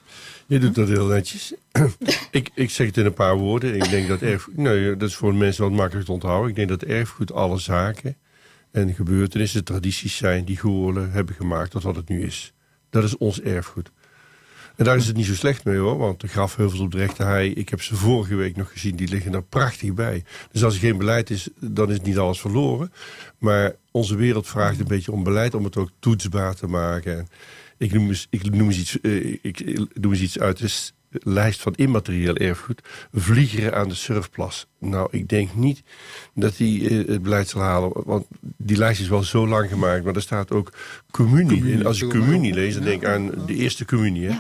Je doet dat heel netjes. ik, ik zeg het in een paar woorden. Ik denk dat erfgoed... Nee, dat is voor mensen wat makkelijk te onthouden. Ik denk dat erfgoed alle zaken en gebeurtenissen, tradities zijn... die Goorlen hebben gemaakt tot wat het nu is. Dat is ons erfgoed. En daar is het niet zo slecht mee hoor, want de grafheuvels op de rechterhei, ik heb ze vorige week nog gezien, die liggen er prachtig bij. Dus als er geen beleid is, dan is niet alles verloren. Maar onze wereld vraagt een beetje om beleid, om het ook toetsbaar te maken. ik noem eens, ik noem eens iets, uh, ik, noem eens iets uit de lijst van immaterieel erfgoed... vliegeren aan de surfplas. Nou, ik denk niet dat hij eh, het beleid zal halen. Want die lijst is wel zo lang gemaakt. Maar er staat ook communie. en als je communie leest, dan denk ik aan de eerste communie. Hè?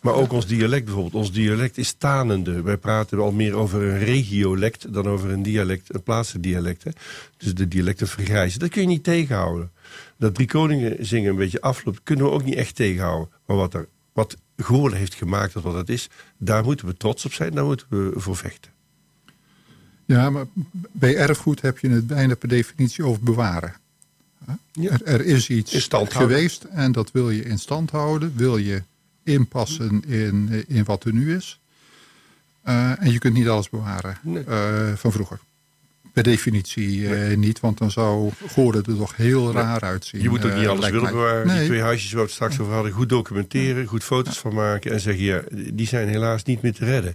Maar ook ons dialect bijvoorbeeld. Ons dialect is tanende. Wij praten al meer over een regiolect dan over een dialect, een plaatsdialect. Dus de dialecten vergrijzen. Dat kun je niet tegenhouden. Dat drie koningen zingen een beetje afloopt, kunnen we ook niet echt tegenhouden. Maar wat, er, wat Goorlen heeft gemaakt, dat wat het is, daar moeten we trots op zijn, daar moeten we voor vechten. Ja, maar bij erfgoed heb je het bijna per definitie over bewaren. Ja. Er, er, is iets geweest en dat wil je in stand houden. Wil je inpassen in, in wat er nu is. Uh, en je kunt niet alles bewaren uh, van vroeger. Per definitie uh, niet, want dan zou Goorden er toch heel raar uitzien. Je moet ook niet alles willen bewaren. Nee. Die twee huisjes waar we het straks over hadden, goed documenteren, goed foto's van maken en zeggen, ja, die zijn helaas niet meer te redden.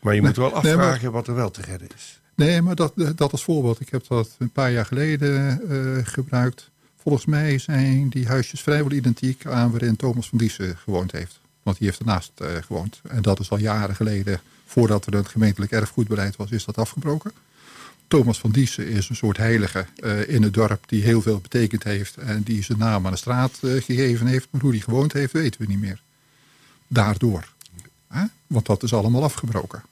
Maar je moet wel afvragen maar, wat er wel te redden is. Nee, maar dat, dat als voorbeeld. Ik heb dat een paar jaar geleden gebruikt. Volgens mij zijn die huisjes vrijwel identiek aan waarin Thomas van Diessen gewoond heeft. Want die heeft ernaast uh, gewoond. En dat is al jaren geleden, voordat er een gemeentelijk erfgoedbeleid was, is dat afgebroken. Thomas van Diessen is een soort heilige uh, in het dorp die heel veel betekend heeft. En die zijn naam aan de straat uh, gegeven heeft. Maar hoe die gewoond heeft, weten we niet meer. Daardoor. Want dat is allemaal afgebroken.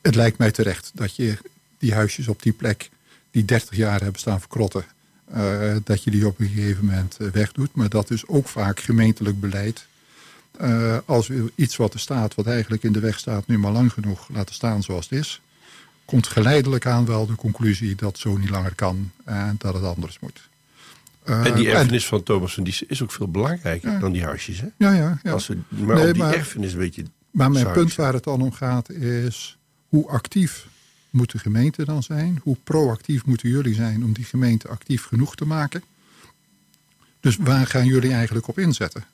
het lijkt mij terecht dat je die huisjes op die plek die 30 jaar hebben staan verkrotten, uh, dat je die op een gegeven moment uh, wegdoet. Maar dat is ook vaak gemeentelijk beleid. Uh, als iets wat er staat, wat eigenlijk in de weg staat, nu maar lang genoeg laten staan zoals het is, komt geleidelijk aan wel de conclusie dat zo niet langer kan en dat het anders moet. en die erfenis van Thomas van Diessen is ook veel belangrijker dan die huisjes. Hè? Ja, ja. ja. Als we, maar nee, die maar, erfenis weet je... Maar mijn punt waar het dan om gaat is hoe actief moet de gemeente dan zijn? Hoe proactief moeten jullie zijn om die gemeente actief genoeg te maken? Dus waar gaan jullie eigenlijk op inzetten?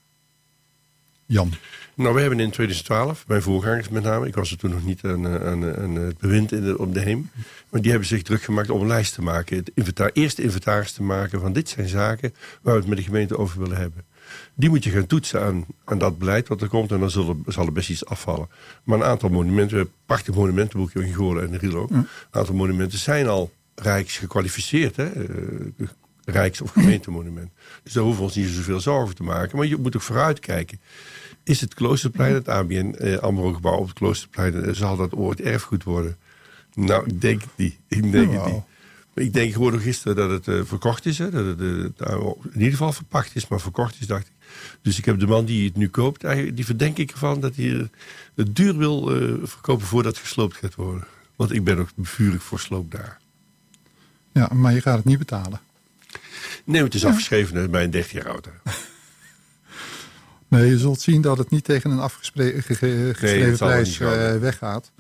Jan. Nou, we hebben in 2012, mijn voorgangers met name... ik was er toen nog niet aan, het bewind in de, op de heem... maar die hebben zich druk gemaakt om een lijst te maken. Het inventar, eerste inventaris te maken van dit zijn zaken... waar we het met de gemeente over willen hebben. Die moet je gaan toetsen aan, aan dat beleid wat er komt. En dan zullen, zal er best iets afvallen. Maar een aantal monumenten, we hebben een prachtig monumentenboekje in Goorlen en Riel ook. Een aantal monumenten zijn al rijks gekwalificeerd. Hè? Uh, rijks- of gemeentemonument. Dus daar hoeven we ons niet zoveel zorgen te maken. Maar je moet ook vooruitkijken. Is het Kloosterplein, het ABN eh, gebouw op het Kloosterplein... Eh, zal dat ooit erfgoed worden? Nou, ik denk het niet. Ik denk het niet. Ik denk gewoon gisteren dat het uh, verkocht is. Hè? Dat het uh, in ieder geval verpacht is, maar verkocht is, dacht ik. Dus ik heb de man die het nu koopt, die verdenk ik ervan dat hij het duur wil uh, verkopen voordat het gesloopt gaat worden. Want ik ben ook vurig voor sloop daar. Ja, maar je gaat het niet betalen. Nee, het is ja. afgeschreven bij een 30 jaar auto. nee, je zult zien dat het niet tegen een afgeschreven nee, prijs weggaat.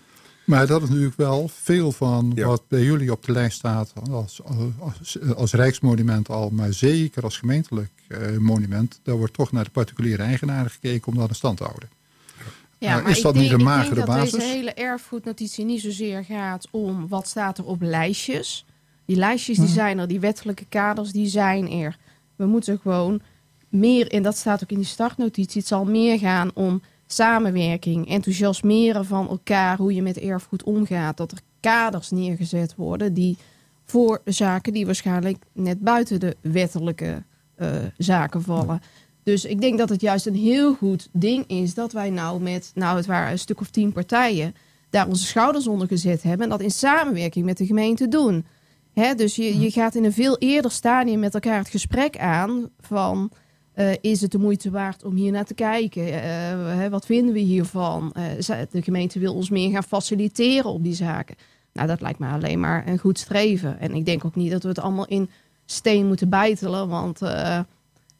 Maar dat is natuurlijk wel veel van wat bij jullie op de lijst staat als, als, als, Rijksmonument al, maar zeker als gemeentelijk eh, monument. Daar wordt toch naar de particuliere eigenaren gekeken om dat in stand te houden. Ja, nou, maar is dat denk, niet een magere basis? Ik denk dat deze hele erfgoednotitie niet zozeer gaat om wat staat er op lijstjes. Die lijstjes die hm. zijn er, die wettelijke kaders die zijn er. We moeten gewoon meer, en dat staat ook in die startnotitie, het zal meer gaan om samenwerking, enthousiasmeren van elkaar, hoe je met erfgoed omgaat. Dat er kaders neergezet worden die voor zaken die waarschijnlijk net buiten de wettelijke uh, zaken vallen. Dus ik denk dat het juist een heel goed ding is dat wij nou met, nou het waren een stuk of tien partijen, daar onze schouders onder gezet hebben en dat in samenwerking met de gemeente doen. Hè, dus je, je gaat in een veel eerder stadium met elkaar het gesprek aan van uh, is het de moeite waard om hier naar te kijken? Uh, wat vinden we hiervan? Uh, de gemeente wil ons meer gaan faciliteren op die zaken. Nou, dat lijkt me alleen maar een goed streven. En ik denk ook niet dat we het allemaal in steen moeten bijtelen. Want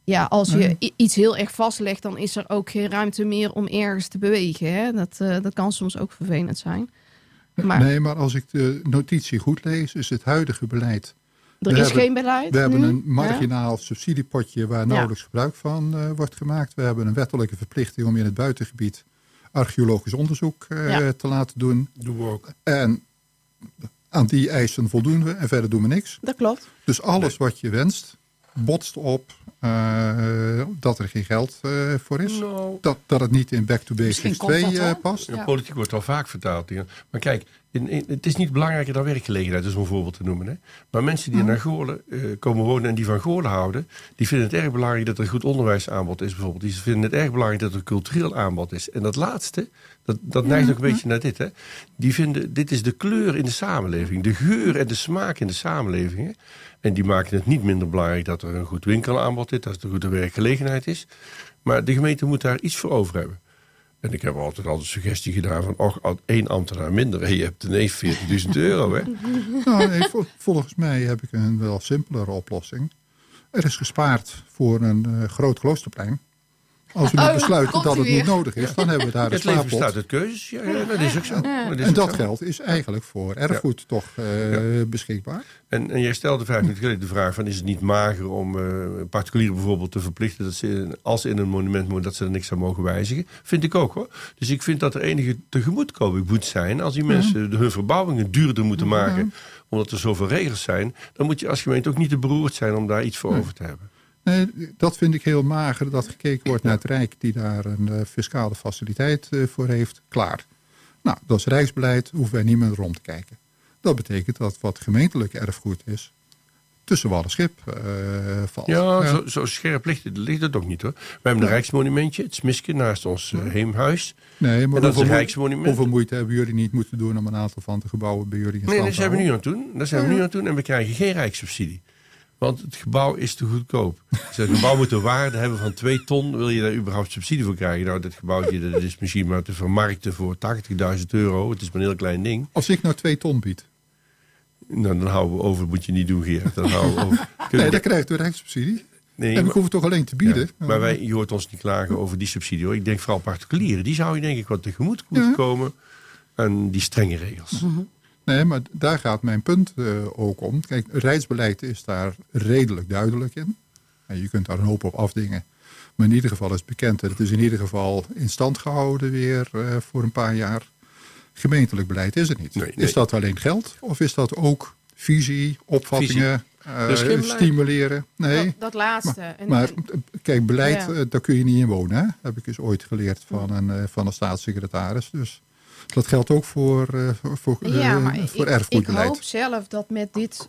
ja, als je iets heel erg vastlegt, dan is er ook geen ruimte meer om ergens te bewegen. Hè? Dat, dat kan soms ook vervelend zijn. Maar... Nee, maar als ik de notitie goed lees, is het huidige beleid er is geen beleid. We hebben een marginaal subsidiepotje waar nauwelijks gebruik van uh, wordt gemaakt. We hebben een wettelijke verplichting om in het buitengebied archeologisch onderzoek uh, te laten doen. Doen we ook. En aan die eisen voldoen we en verder doen we niks. Dat klopt. Dus alles wat je wenst, botst op uh, dat er geen geld uh, voor is. No. Dat, dat het niet in Back to Basics 2 uh, past. Ja, politiek wordt al vaak vertaald. Maar kijk, in, in, het is niet belangrijker dan werkgelegenheid, dus om een voorbeeld te noemen. Hè. Maar mensen die mm. naar Goorlen komen wonen en die van Goorlen houden... die vinden het erg belangrijk dat er een goed onderwijsaanbod is bijvoorbeeld. Die vinden het erg belangrijk dat er een cultureel aanbod is. En dat laatste, dat, dat neigt ook een beetje naar dit. Hè. Die vinden, dit is de kleur in de samenleving. De geur en de smaak in de samenleving. Hè. En die maken het niet minder belangrijk dat er een goed winkelaanbod is, dat er een goede werkgelegenheid is. Maar de gemeente moet daar iets voor over hebben. En ik heb altijd al de suggestie gedaan van, och, één ambtenaar minder en je hebt ineens 40.000 euro. Hè? Nou, nee, volgens mij heb ik een wel simpelere oplossing. Er is gespaard voor een uh, groot kloosterplein. Als we nu oh, besluiten dat het niet nodig is, dan hebben we daar een slaapot. Het staat uit keuzes, ja, ja, dat is ook zo. en dat geld is eigenlijk voor erfgoed toch uh, beschikbaar. En, en jij stelde vijf minuten geleden de vraag van... is het niet mager om uh, particulieren bijvoorbeeld te verplichten... Dat ze, als ze in een monument moeten, dat ze er niks aan mogen wijzigen? Vind ik ook hoor. Dus ik vind dat er enige tegemoetkoming moet zijn... als die mensen hun verbouwingen duurder moeten maken... omdat er zoveel regels zijn... dan moet je als gemeente ook niet te beroerd zijn om daar iets voor over te hebben. Nee, dat vind ik heel mager, dat gekeken wordt naar het Rijk... die daar een uh, fiscale faciliteit uh, voor heeft, klaar. Nou, dat is rijksbeleid, hoeven wij niet meer rond te kijken. Dat betekent dat wat gemeentelijk erfgoed is... tussen wal en schip uh, valt. Ja, Zo, zo, scherp ligt het, ligt het ook niet hoor. We hebben een Rijksmonumentje, het Smiske, naast ons heemhuis. Nee, maar dat is een Rijksmonument. Hoeveel moeite hebben jullie niet moeten doen... om een aantal van de gebouwen bij jullie in stand nee, te houden? Nee, dat zijn we nu aan het doen. Dat zijn we nu aan het doen en we krijgen geen rijkssubsidie. Want het gebouw is te goedkoop. Het gebouw moet een waarde hebben van 2 ton. Wil je daar überhaupt subsidie voor krijgen? Nou, dit gebouwtje dat is misschien maar te vermarkten voor 80.000 euro. Het is maar een heel klein ding. Als ik nou 2 ton bied? Nou, dan houden we over. Dat moet je niet doen, Geert. Dan houden we over. nee, dan krijgt u rijkssubsidie. Nee, en we hoeven toch alleen te bieden. maar wij, je hoort ons niet klagen over die subsidie. Hoor. Ik denk vooral particulieren. Die zou je denk ik wat tegemoet moeten komen. aan die strenge regels. Mhm. Nee, maar daar gaat mijn punt uh, ook om. Kijk, reisbeleid is daar redelijk duidelijk in. En je kunt daar een hoop op afdingen. Maar in ieder geval is bekend dat het is in ieder geval in stand gehouden weer uh, voor een paar jaar. Gemeentelijk beleid is het niet. Nee, nee. Is dat alleen geld? Of is dat ook visie, opvattingen, visie. Uh, stimuleren? Nee. Dat, dat laatste. Maar, maar kijk, beleid, ja. daar kun je niet in wonen. Hè? Heb ik eens ooit geleerd van een, van een staatssecretaris. Dus dat geldt ook voor, uh, voor, ja, uh, voor ik, erfgoedbeleid. Ik hoop zelf dat met dit,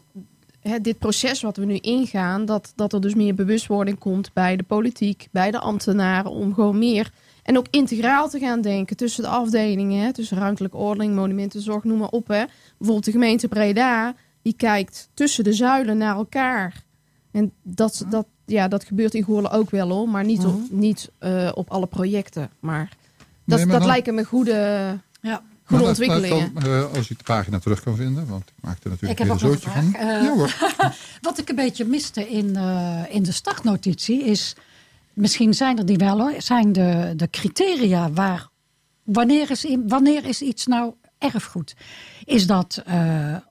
hè, dit proces wat we nu ingaan... Dat, dat er dus meer bewustwording komt bij de politiek, bij de ambtenaren... om gewoon meer en ook integraal te gaan denken tussen de afdelingen. Hè, tussen ruimtelijke ordening, monumentenzorg, noem maar op. Hè. Bijvoorbeeld de gemeente Breda, die kijkt tussen de zuilen naar elkaar. En dat, dat, ja, dat gebeurt in Goorlen ook wel hoor, maar niet, op, mhm. niet uh, op alle projecten. Maar dat, nee, maar dat dan... lijken me goede ja. Goede ontwikkelingen. Dan, uh, als ik de pagina terug kan vinden, want ik maakte natuurlijk ik heb een zootje van. Uh, ja, hoor. wat ik een beetje miste in, uh, in de startnotitie is, misschien zijn er die wel hoor, zijn de, de criteria waar, wanneer is, wanneer is iets nou erfgoed? Is dat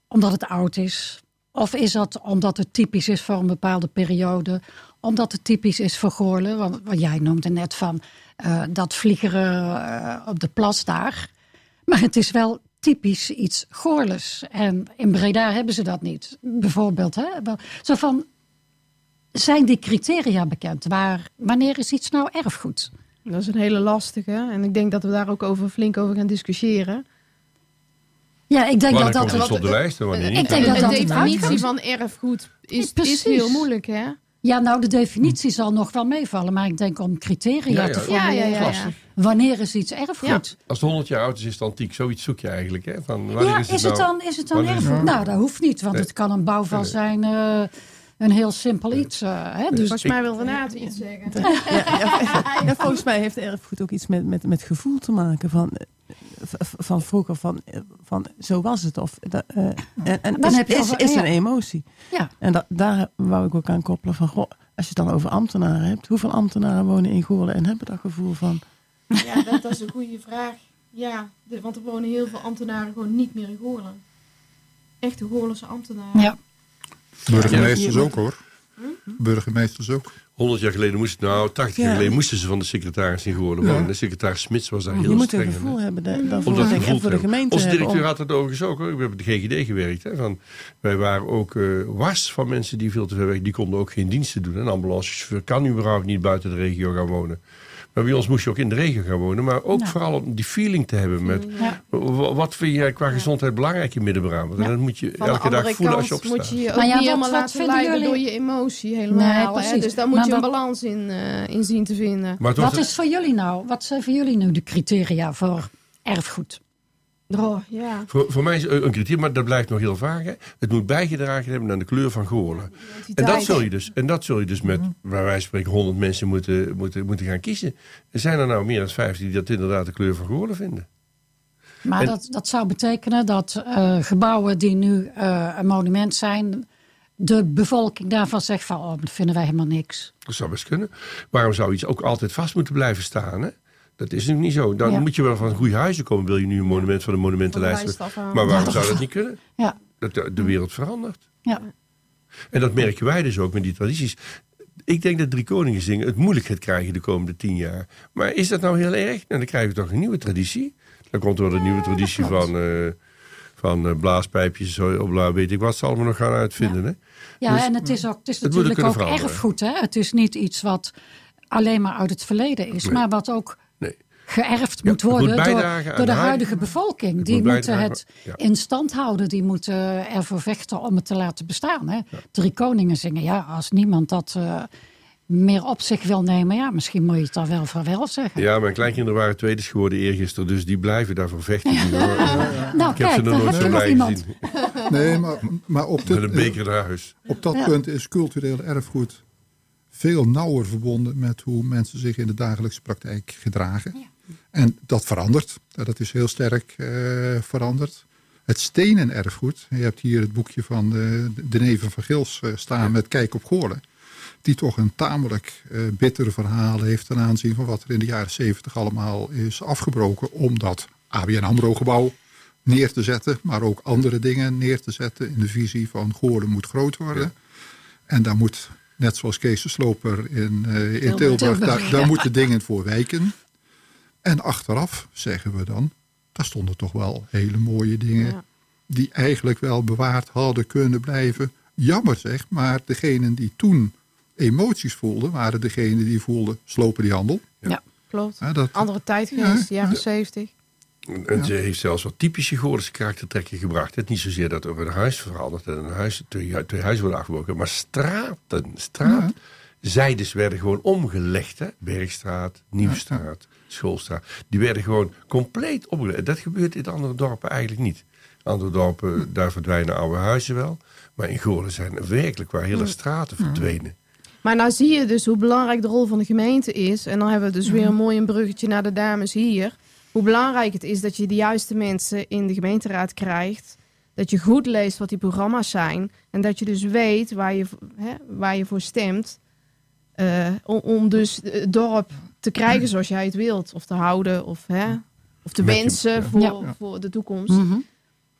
omdat het oud is? Of is dat omdat het typisch is voor een bepaalde periode? Omdat het typisch is voor Goorlen? Want wat jij noemde net van dat vliegeren op de plas daar. Maar het is wel typisch iets Goorles. En in Breda hebben ze dat niet. Bijvoorbeeld, hè? Zo van, zijn die criteria bekend? Waar, wanneer is iets nou erfgoed? Dat is een hele lastige. En ik denk dat we daar ook over flink over gaan discussiëren. Ja, ik denk dat dat... Wat, op de lijst, wanneer niet? Ik denk dat de definitie van erfgoed is, is heel moeilijk, hè? Ja, nou, de definitie zal nog wel meevallen. Maar ik denk om criteria ja, te formuleren. Ja, ja, Wanneer is iets erfgoed? Als het 100 jaar oud is, is het antiek. Zoiets zoek je eigenlijk. Hè? Van, ja, is het, nou, dan, is het dan erfgoed? Nou, dat hoeft niet. Want het kan een bouwval zijn... Uh, een heel simpel iets. Uh, hè? Dus volgens mij wil Renate iets zeggen. Ja, ja, volgens mij heeft erfgoed ook iets met, met, met gevoel te maken. Van, van vroeger, van, van zo was het. Of, uh, en en dan heb je is, is een emotie. Ja. En dat, daar wou ik ook aan koppelen van... Goh, als je het dan over ambtenaren hebt. Hoeveel ambtenaren wonen in Goorlen en hebben dat gevoel van... Ja, dat, dat is een goede vraag. Ja, de, want er wonen heel veel ambtenaren gewoon niet meer in Goorlen. Echte Goorlense ambtenaren. Ja. Burgemeesters ook hoor. Hm? Burgemeesters ook. 100 jaar geleden moesten, nou 80 jaar geleden moesten ze van de secretaris in Goorlen wonen. De secretaris Smits was daar heel streng. Je moet een gevoel hebben daarvoor, Omdat ik, voor de gemeente Onze directeur had het overigens ook. Hoor. We hebben de GGD gewerkt. Hè, van, wij waren ook uh, was van mensen die veel te ver weg, die konden ook geen diensten doen. Een ambulancechauffeur kan überhaupt niet buiten de regio gaan wonen. Maar bij ons moest je ook in de regio gaan wonen. Maar ook vooral om die feeling te hebben met... Wat vind jij qua gezondheid belangrijk in Midden-Brabant? En dat moet je elke dag voelen als je opstaat. moet je je ook maar ja, niet helemaal laten leiden jullie... door je emotie helemaal. Nee, dus daar moet je een balans in, uh, in zien te vinden. Wat is voor jullie nou? Wat zijn voor jullie nu de criteria voor erfgoed? Oh, ja. voor, voor mij is een criterium, maar dat blijft nog heel vaag. Hè? Het moet bijgedragen hebben aan de kleur van Goorlen. En dat zul je dus, en dat zul je dus met, waar wij spreken, 100 mensen moeten, moeten, moeten gaan kiezen. Er zijn er nou meer dan 50 die dat inderdaad de kleur van Goorlen vinden. Maar dat, dat zou betekenen dat uh, gebouwen die nu uh, een monument zijn, de bevolking daarvan zegt van, oh, dat vinden wij helemaal niks. Dat zou best kunnen. Waarom zou iets ook altijd vast moeten blijven staan? Hè? Dat is natuurlijk niet zo. Dan moet je wel van goede huizen komen. Wil je nu een monument van de monumentenlijst. Maar waarom zou dat niet kunnen? Ja. Dat de, wereld verandert. Ja. En dat merken wij dus ook met die tradities. Ik denk dat drie koningen zingen het moeilijkheid krijgen de komende tien jaar. Maar is dat nou heel erg? Nou, dan krijgen we toch een nieuwe traditie. Dan komt er wel een nieuwe traditie van, uh, van uh, blaaspijpjes, op weet ik wat ze allemaal nog gaan uitvinden. Ja, hè? ja dus en het is, ook, het is natuurlijk ook erfgoed. Hè? Het is niet iets wat alleen maar uit het verleden is, maar wat ook geërfd moet worden door, door de huidige bevolking. Die moeten het in stand houden. Die moeten ervoor vechten om het te laten bestaan. Hè? Drie koningen zingen. Ja, als niemand dat uh, meer op zich wil nemen, ja, misschien moet je het dan wel vaarwel zeggen. Ja, mijn kleinkinderen waren tweeders geworden eergisteren, dus die blijven daarvoor vechten. Ja. nou, ik kijk, heb ze nog nooit zo blij gezien. Nee, maar, maar op, dit, een beker naar huis. Op dat punt is cultureel erfgoed veel nauwer verbonden met hoe mensen zich in de dagelijkse praktijk gedragen. En dat verandert. Dat is heel sterk uh, veranderd. Het stenen erfgoed. Je hebt hier het boekje van de, de neven van Gils uh, staan met Kijk op Goorlen. Die toch een tamelijk uh, bitter verhaal heeft ten aanzien van wat er in de jaren zeventig allemaal is afgebroken. Om dat ABN AMRO gebouw neer te zetten. Maar ook andere dingen neer te zetten in de visie van Goorlen moet groot worden. En daar moet, net zoals Kees de Sloper in, in Tilburg, daar, daar moeten dingen voor wijken. En achteraf zeggen we dan, daar stonden toch wel hele mooie dingen die eigenlijk wel bewaard hadden kunnen blijven. Jammer zeg, maar degenen die toen emoties voelden, waren degenen die voelden slopen die handel. Ja, klopt. dat, Andere tijd geweest, jaren zeventig. En ze heeft zelfs wat typische Goordense karaktertrekken gebracht. Het niet zozeer dat er een huis verandert en een huis, twee, twee huizen worden afgebroken, maar straten, straat. Zijdes werden gewoon omgelegd. Hè? Bergstraat, Nieuwstraat, Schoolstraat. Die werden gewoon compleet opgelegd. Dat gebeurt in andere dorpen eigenlijk niet. Andere dorpen, daar verdwijnen oude huizen wel. Maar in Goorlen zijn er werkelijk waar hele straten verdwenen. Maar nou zie je dus hoe belangrijk de rol van de gemeente is. En dan hebben we dus weer een mooi een bruggetje naar de dames hier. Hoe belangrijk het is dat je de juiste mensen in de gemeenteraad krijgt. Dat je goed leest wat die programma's zijn. En dat je dus weet waar je, hè, waar je voor stemt. Uh, om, om, dus het dorp te krijgen zoals jij het wilt. Of te houden. Of, hè, of te wensen voor, voor de toekomst. Mm -hmm.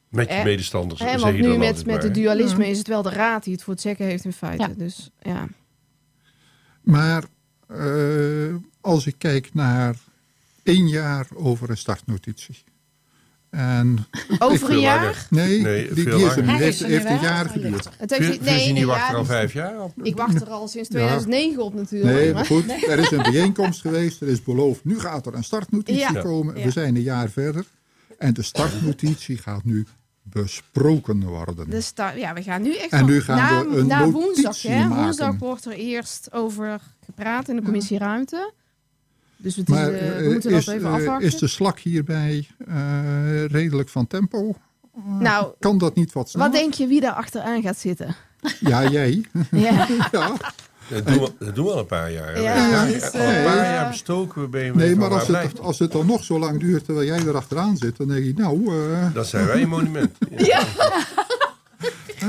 Met je eh, medestanders. Hè, want nu met, met het dualisme is het wel de raad die het voor het zeggen heeft in feite. Dus, ja. Maar uh, als ik kijk naar één jaar over een startnotitie. En Over een jaar? Nee, nee die, die is er, heeft, heeft een jaar geduurd. Het heeft, nee, Virginie wacht er al vijf jaar op. Ik wacht er al sinds 2009 op natuurlijk. Nee, maar goed, er is een bijeenkomst geweest. Er is beloofd, nu gaat er een startnotitie komen. We zijn een jaar verder. En de startnotitie gaat nu besproken worden. De start, ja, we gaan nu echt en nu gaan na, we een na woensdag, hè? Woensdag wordt er eerst over gepraat in de commissie Ruimte. Dus het maar, is, uh, we moeten is, dat even afwachten. Is de slak hierbij uh, redelijk van tempo? Nou, kan dat niet wat sneller? Wat denk je wie daar achteraan gaat zitten? Ja, jij. Ja. ja. Dat doen, we, dat doen we al een paar jaar. Ja. Al een paar jaar bestoken we ben Nee, maar als het, als het dan nog zo lang duurt terwijl jij er achteraan zit, dan denk je, nou... Uh... Dan zijn wij een monument. ja.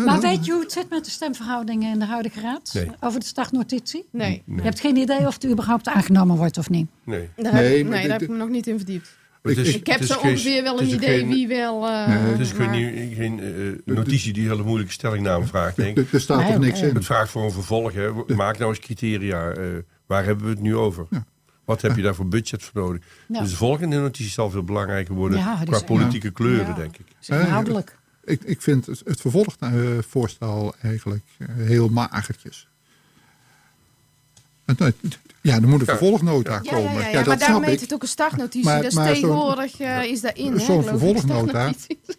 Maar weet je hoe het zit met de stemverhoudingen in de huidige raad? Nee. Over de startnotitie? Nee. Je hebt geen idee of het überhaupt aangenomen wordt of niet? Nee. Daar, nee, heb, nee, daar heb ik me nog niet in verdiept. ik, heb zo ongeveer wel een idee wie wel... Uh, het is geen, geen uh, notitie die hele moeilijke stellingnaam vraagt. Denk. Er, er staat toch niks in. Het vraagt voor een vervolg. Hè. Maak nou eens criteria. Uh, waar hebben we het nu over? Ja. Wat heb je daar voor budget voor nodig? Dus de volgende notitie zal veel belangrijker worden qua politieke kleuren, denk ik. Inhoudelijk. Ik, ik vind het, het vervolgvoorstel eigenlijk heel magertjes. Ja, er moet een vervolgnota komen. Ja, ja, ja, maar daarom heet het ook een startnotitie. Maar, dus tegenwoordig uh, is daarin. Zo'n vervolgnota,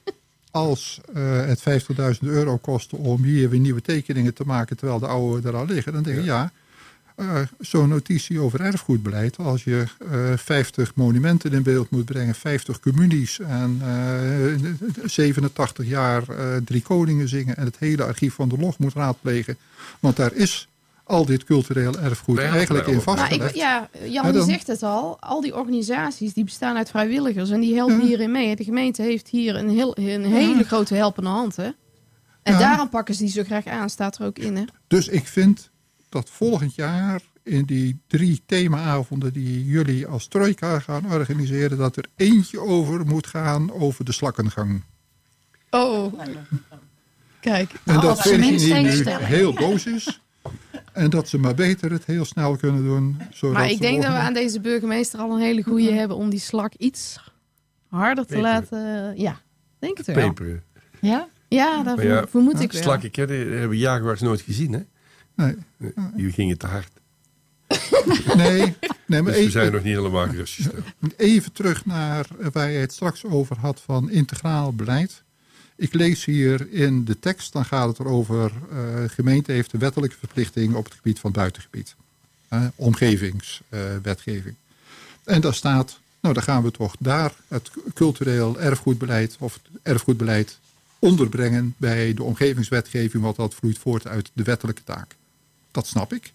als uh, het 50.000 euro kost om hier weer nieuwe tekeningen te maken... terwijl de oude er al liggen, dan denk ik ja... Uh, zo'n notitie over erfgoedbeleid... als je 50 monumenten in beeld moet brengen... 50 communies en 87 jaar drie koningen zingen... en het hele archief van de log moet raadplegen... want daar is al dit cultureel erfgoed eigenlijk in vastgelegd. ja, Jan zegt het al. Al die organisaties die bestaan uit vrijwilligers en die helpen hierin mee. De gemeente heeft hier een, heel, een hele grote helpende hand. Hè? En daarom pakken ze die zo graag aan, staat er ook in. Hè? Dus ik vind dat volgend jaar in die drie themaavonden die jullie als trojka gaan organiseren, dat er eentje over moet gaan over de slakkengang. Oh, kijk. En dat Virginie nu heel boos is. En dat ze maar beter het heel snel kunnen doen. Maar ik denk dat we aan deze burgemeester al een hele goede hebben om die slak iets harder te laten. Ja, denk het wel. Peperen. Ja? Ja, dat ja, vermoed ik wel. Slakken kennen hebben jaguars nooit gezien, hè? Nee. Die gingen te hard. nee, nee, maar dus we zijn nog niet helemaal gerustgesteld. Even terug naar waar je het straks over had van integraal beleid. Ik lees hier in de tekst, dan gaat het erover... Uh, gemeente heeft de wettelijke verplichting op het gebied van buitengebied. Uh, omgevingswetgeving. en daar staat, nou dan gaan we toch daar het cultureel erfgoedbeleid... of het erfgoedbeleid onderbrengen bij de omgevingswetgeving... want dat vloeit voort uit de wettelijke taak. Dat snap ik.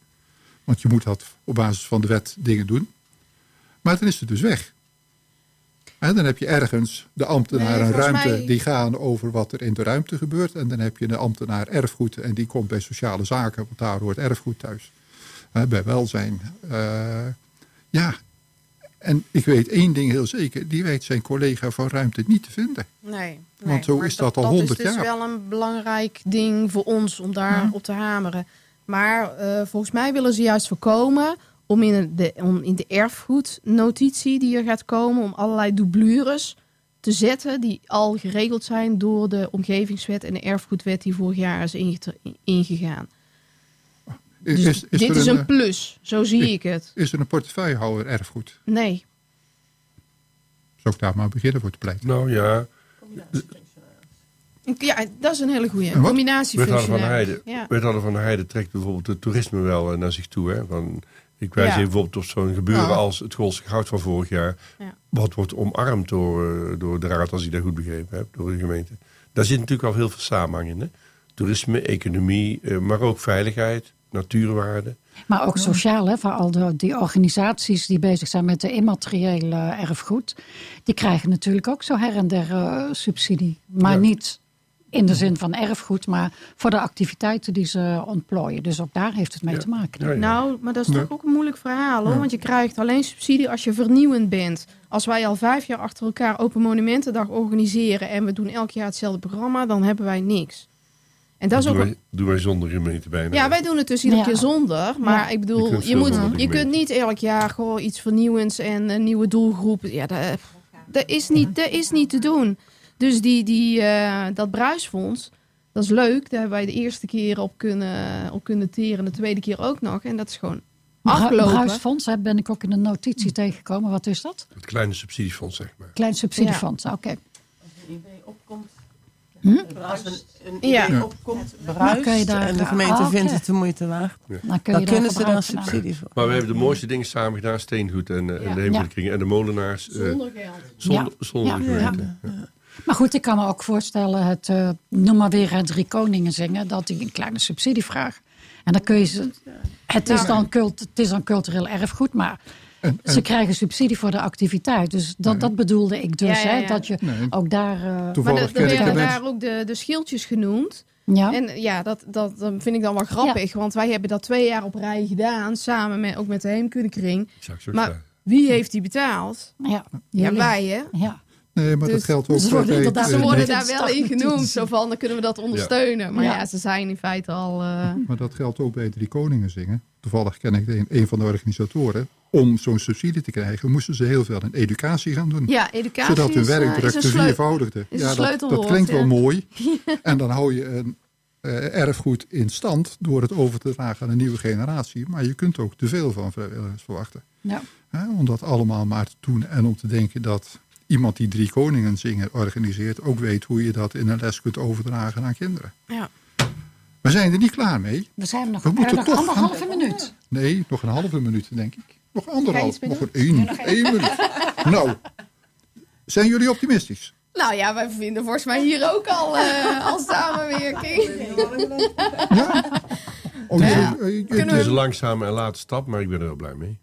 Want je moet dat op basis van de wet dingen doen. Maar dan is het dus weg. En dan heb je ergens de ambtenaren nee, ruimte die gaan over wat er in de ruimte gebeurt. En dan heb je de ambtenaar erfgoed en die komt bij sociale zaken, want daar hoort erfgoed thuis. bij welzijn. Uh, ja, en ik weet één ding heel zeker, die weet zijn collega van ruimte niet te vinden. Nee, nee want zo is dat, al honderd jaar. Dat is dus wel een belangrijk ding voor ons om daar op te hameren. Maar uh, volgens mij willen ze juist voorkomen om in de, om in de erfgoednotitie die er gaat komen, om allerlei doublures te zetten die al geregeld zijn door de omgevingswet en de erfgoedwet die vorig jaar is ingegaan. Is, dus is, dit is een, eh, plus, zo zie ik het. Is er een portefeuillehouder erfgoed? Nee. Zou ik daar maar beginnen voor te pleiten? Nou ja. Ja, dat is een hele goede combinatie. Wethouder van Heide, ja. van Heide trekt bijvoorbeeld het toerisme wel eh, naar zich toe. Hè? Van, ik wijs even bijvoorbeeld op zo'n gebeuren als het Goolse Goud van vorig jaar. Ja. Wat wordt omarmd door, eh, door de raad, als ik dat goed begrepen heb, door de gemeente. Daar zit natuurlijk al heel veel samenhang in. Hè? Toerisme, economie, eh, maar ook veiligheid, natuurwaarde. Maar ook sociaal, hè, voor al de, die organisaties die bezig zijn met de immateriële erfgoed. Die krijgen natuurlijk ook zo her en der uh, subsidie. Maar niet in de zin van erfgoed, maar voor de activiteiten die ze ontplooien. Dus ook daar heeft het mee te maken. Nou, maar dat is toch ook een moeilijk verhaal hoor. Want je krijgt alleen subsidie als je vernieuwend bent. Als wij al vijf jaar achter elkaar Open Monumentendag organiseren en we doen elk jaar hetzelfde programma, dan hebben wij niks. En dat, is ook... Wij, doen wij zonder gemeente bijna. Ja, wij doen het dus iedere keer zonder. Maar ik bedoel, je, moet, je kunt niet elk jaar gewoon iets vernieuwends en een nieuwe doelgroep. Ja, dat, dat, is, niet, dat is niet te doen. Dus die, die, uh, dat bruisfonds, dat is leuk. Daar hebben wij de eerste keer op kunnen, op kunnen teren. De tweede keer ook nog. En dat is gewoon afgelopen. Bruisfonds ben ik ook in een notitie tegengekomen. Wat is dat? Het kleine subsidiefonds, zeg maar. Klein subsidiefonds, oké. Als een idee opkomt, Hm? Als een, een idee ja. opkomt, bruist daar, en de gemeente ah, vindt het de moeite waard, ja. dan, kun dan kunnen ze daar subsidie voor. Maar we hebben de mooiste dingen samen gedaan, Steengoed en, uh, ja. en de Hemelkring en de molenaars. Uh, zonder geld. Zonder, zonder gemeente. Maar goed, ik kan me ook voorstellen, het, uh, noem maar weer het Drie Koningen zingen, dat die een kleine subsidie vraagt. En dan kun je ze. Het is, dan, cult, het is dan cultureel erfgoed, maar ze krijgen subsidie voor de activiteit. Dus dat, dat bedoelde ik dus. Hè, dat je ook daar. Uh, Toevallig maar er werden daar ook de, de schildjes genoemd. Ja. En ja, dat, dat, dat vind ik dan wel grappig. Want wij hebben dat twee jaar op rij gedaan. Samen met, ook met de Heemkundekring. Maar Wie heeft die betaald? Ja, ja wij hè? Ja. Nee, maar dat dus geldt ook ze worden, ze worden daar wel in genoemd. Zo van, dan kunnen we dat ondersteunen. Maar ja, ze zijn in feite al... Uh... Maar dat geldt ook bij Drie Koningen zingen. Toevallig ken ik een, een van de organisatoren. Om zo'n subsidie te krijgen, moesten ze heel veel in educatie gaan doen. Ja, educatie Zodat hun werkdruk te vervoudigde. Ja, dat, dat klinkt wel mooi. En dan hou je een uh, erfgoed in stand door het over te dragen aan een nieuwe generatie. Maar je kunt ook te veel van vrijwilligers verwachten. Ja. om dat allemaal maar te doen en om te denken dat iemand die drie koningen zingen organiseert ook weet hoe je dat in een les kunt overdragen aan kinderen. Ja. We zijn er niet klaar mee. We zijn nog, we moeten nog anderhalve minuut. Nee, nog een halve minuut denk ik. Nog anderhalf, nog een één, één minuut. Nou, zijn jullie optimistisch? Nou ja, wij vinden volgens mij hier ook al, uh, al samenwerking. Ja? Oh, ja. Het is een langzame en late stap, maar ik ben er wel blij mee.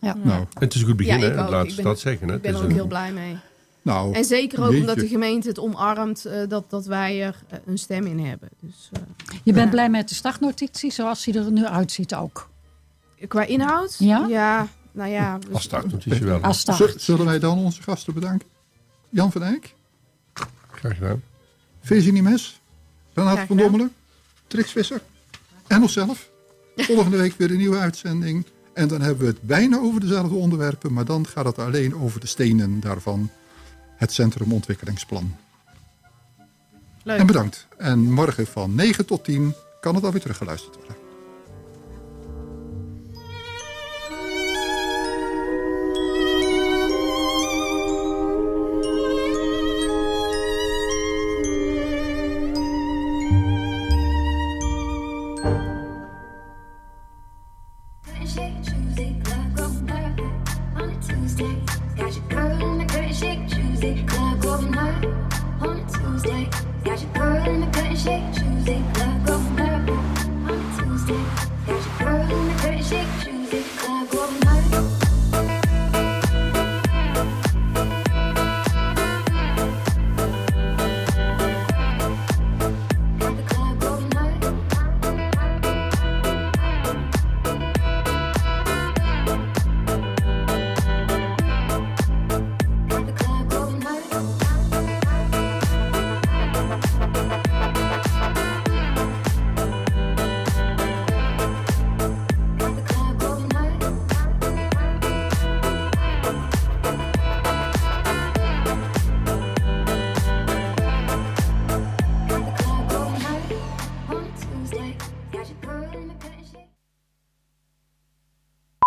Ja. Nou. Het is een goed begin, ja, laat ze dat zeggen. Hè? Ik ben er ook heel blij mee. Nou, en zeker ook omdat de gemeente het omarmt uh, dat, dat wij er uh, een stem in hebben. Dus, uh, je bent blij met de startnotitie zoals die er nu uitziet ook? Qua inhoud? Ja. ja nou ja. Dus, Als startnotitie wel. Als start. Zullen wij dan onze gasten bedanken? Jan van Eyck. Graag gedaan. Virginie Mes. Renate van Dommelen. Trix Visser. En onszelf. Volgende week weer een nieuwe uitzending. En dan hebben we het bijna over dezelfde onderwerpen, maar dan gaat het alleen over de stenen daarvan. Het Centrum Ontwikkelingsplan. Leuk. En bedankt. En morgen van 9 tot 10 kan het alweer teruggeluisterd worden.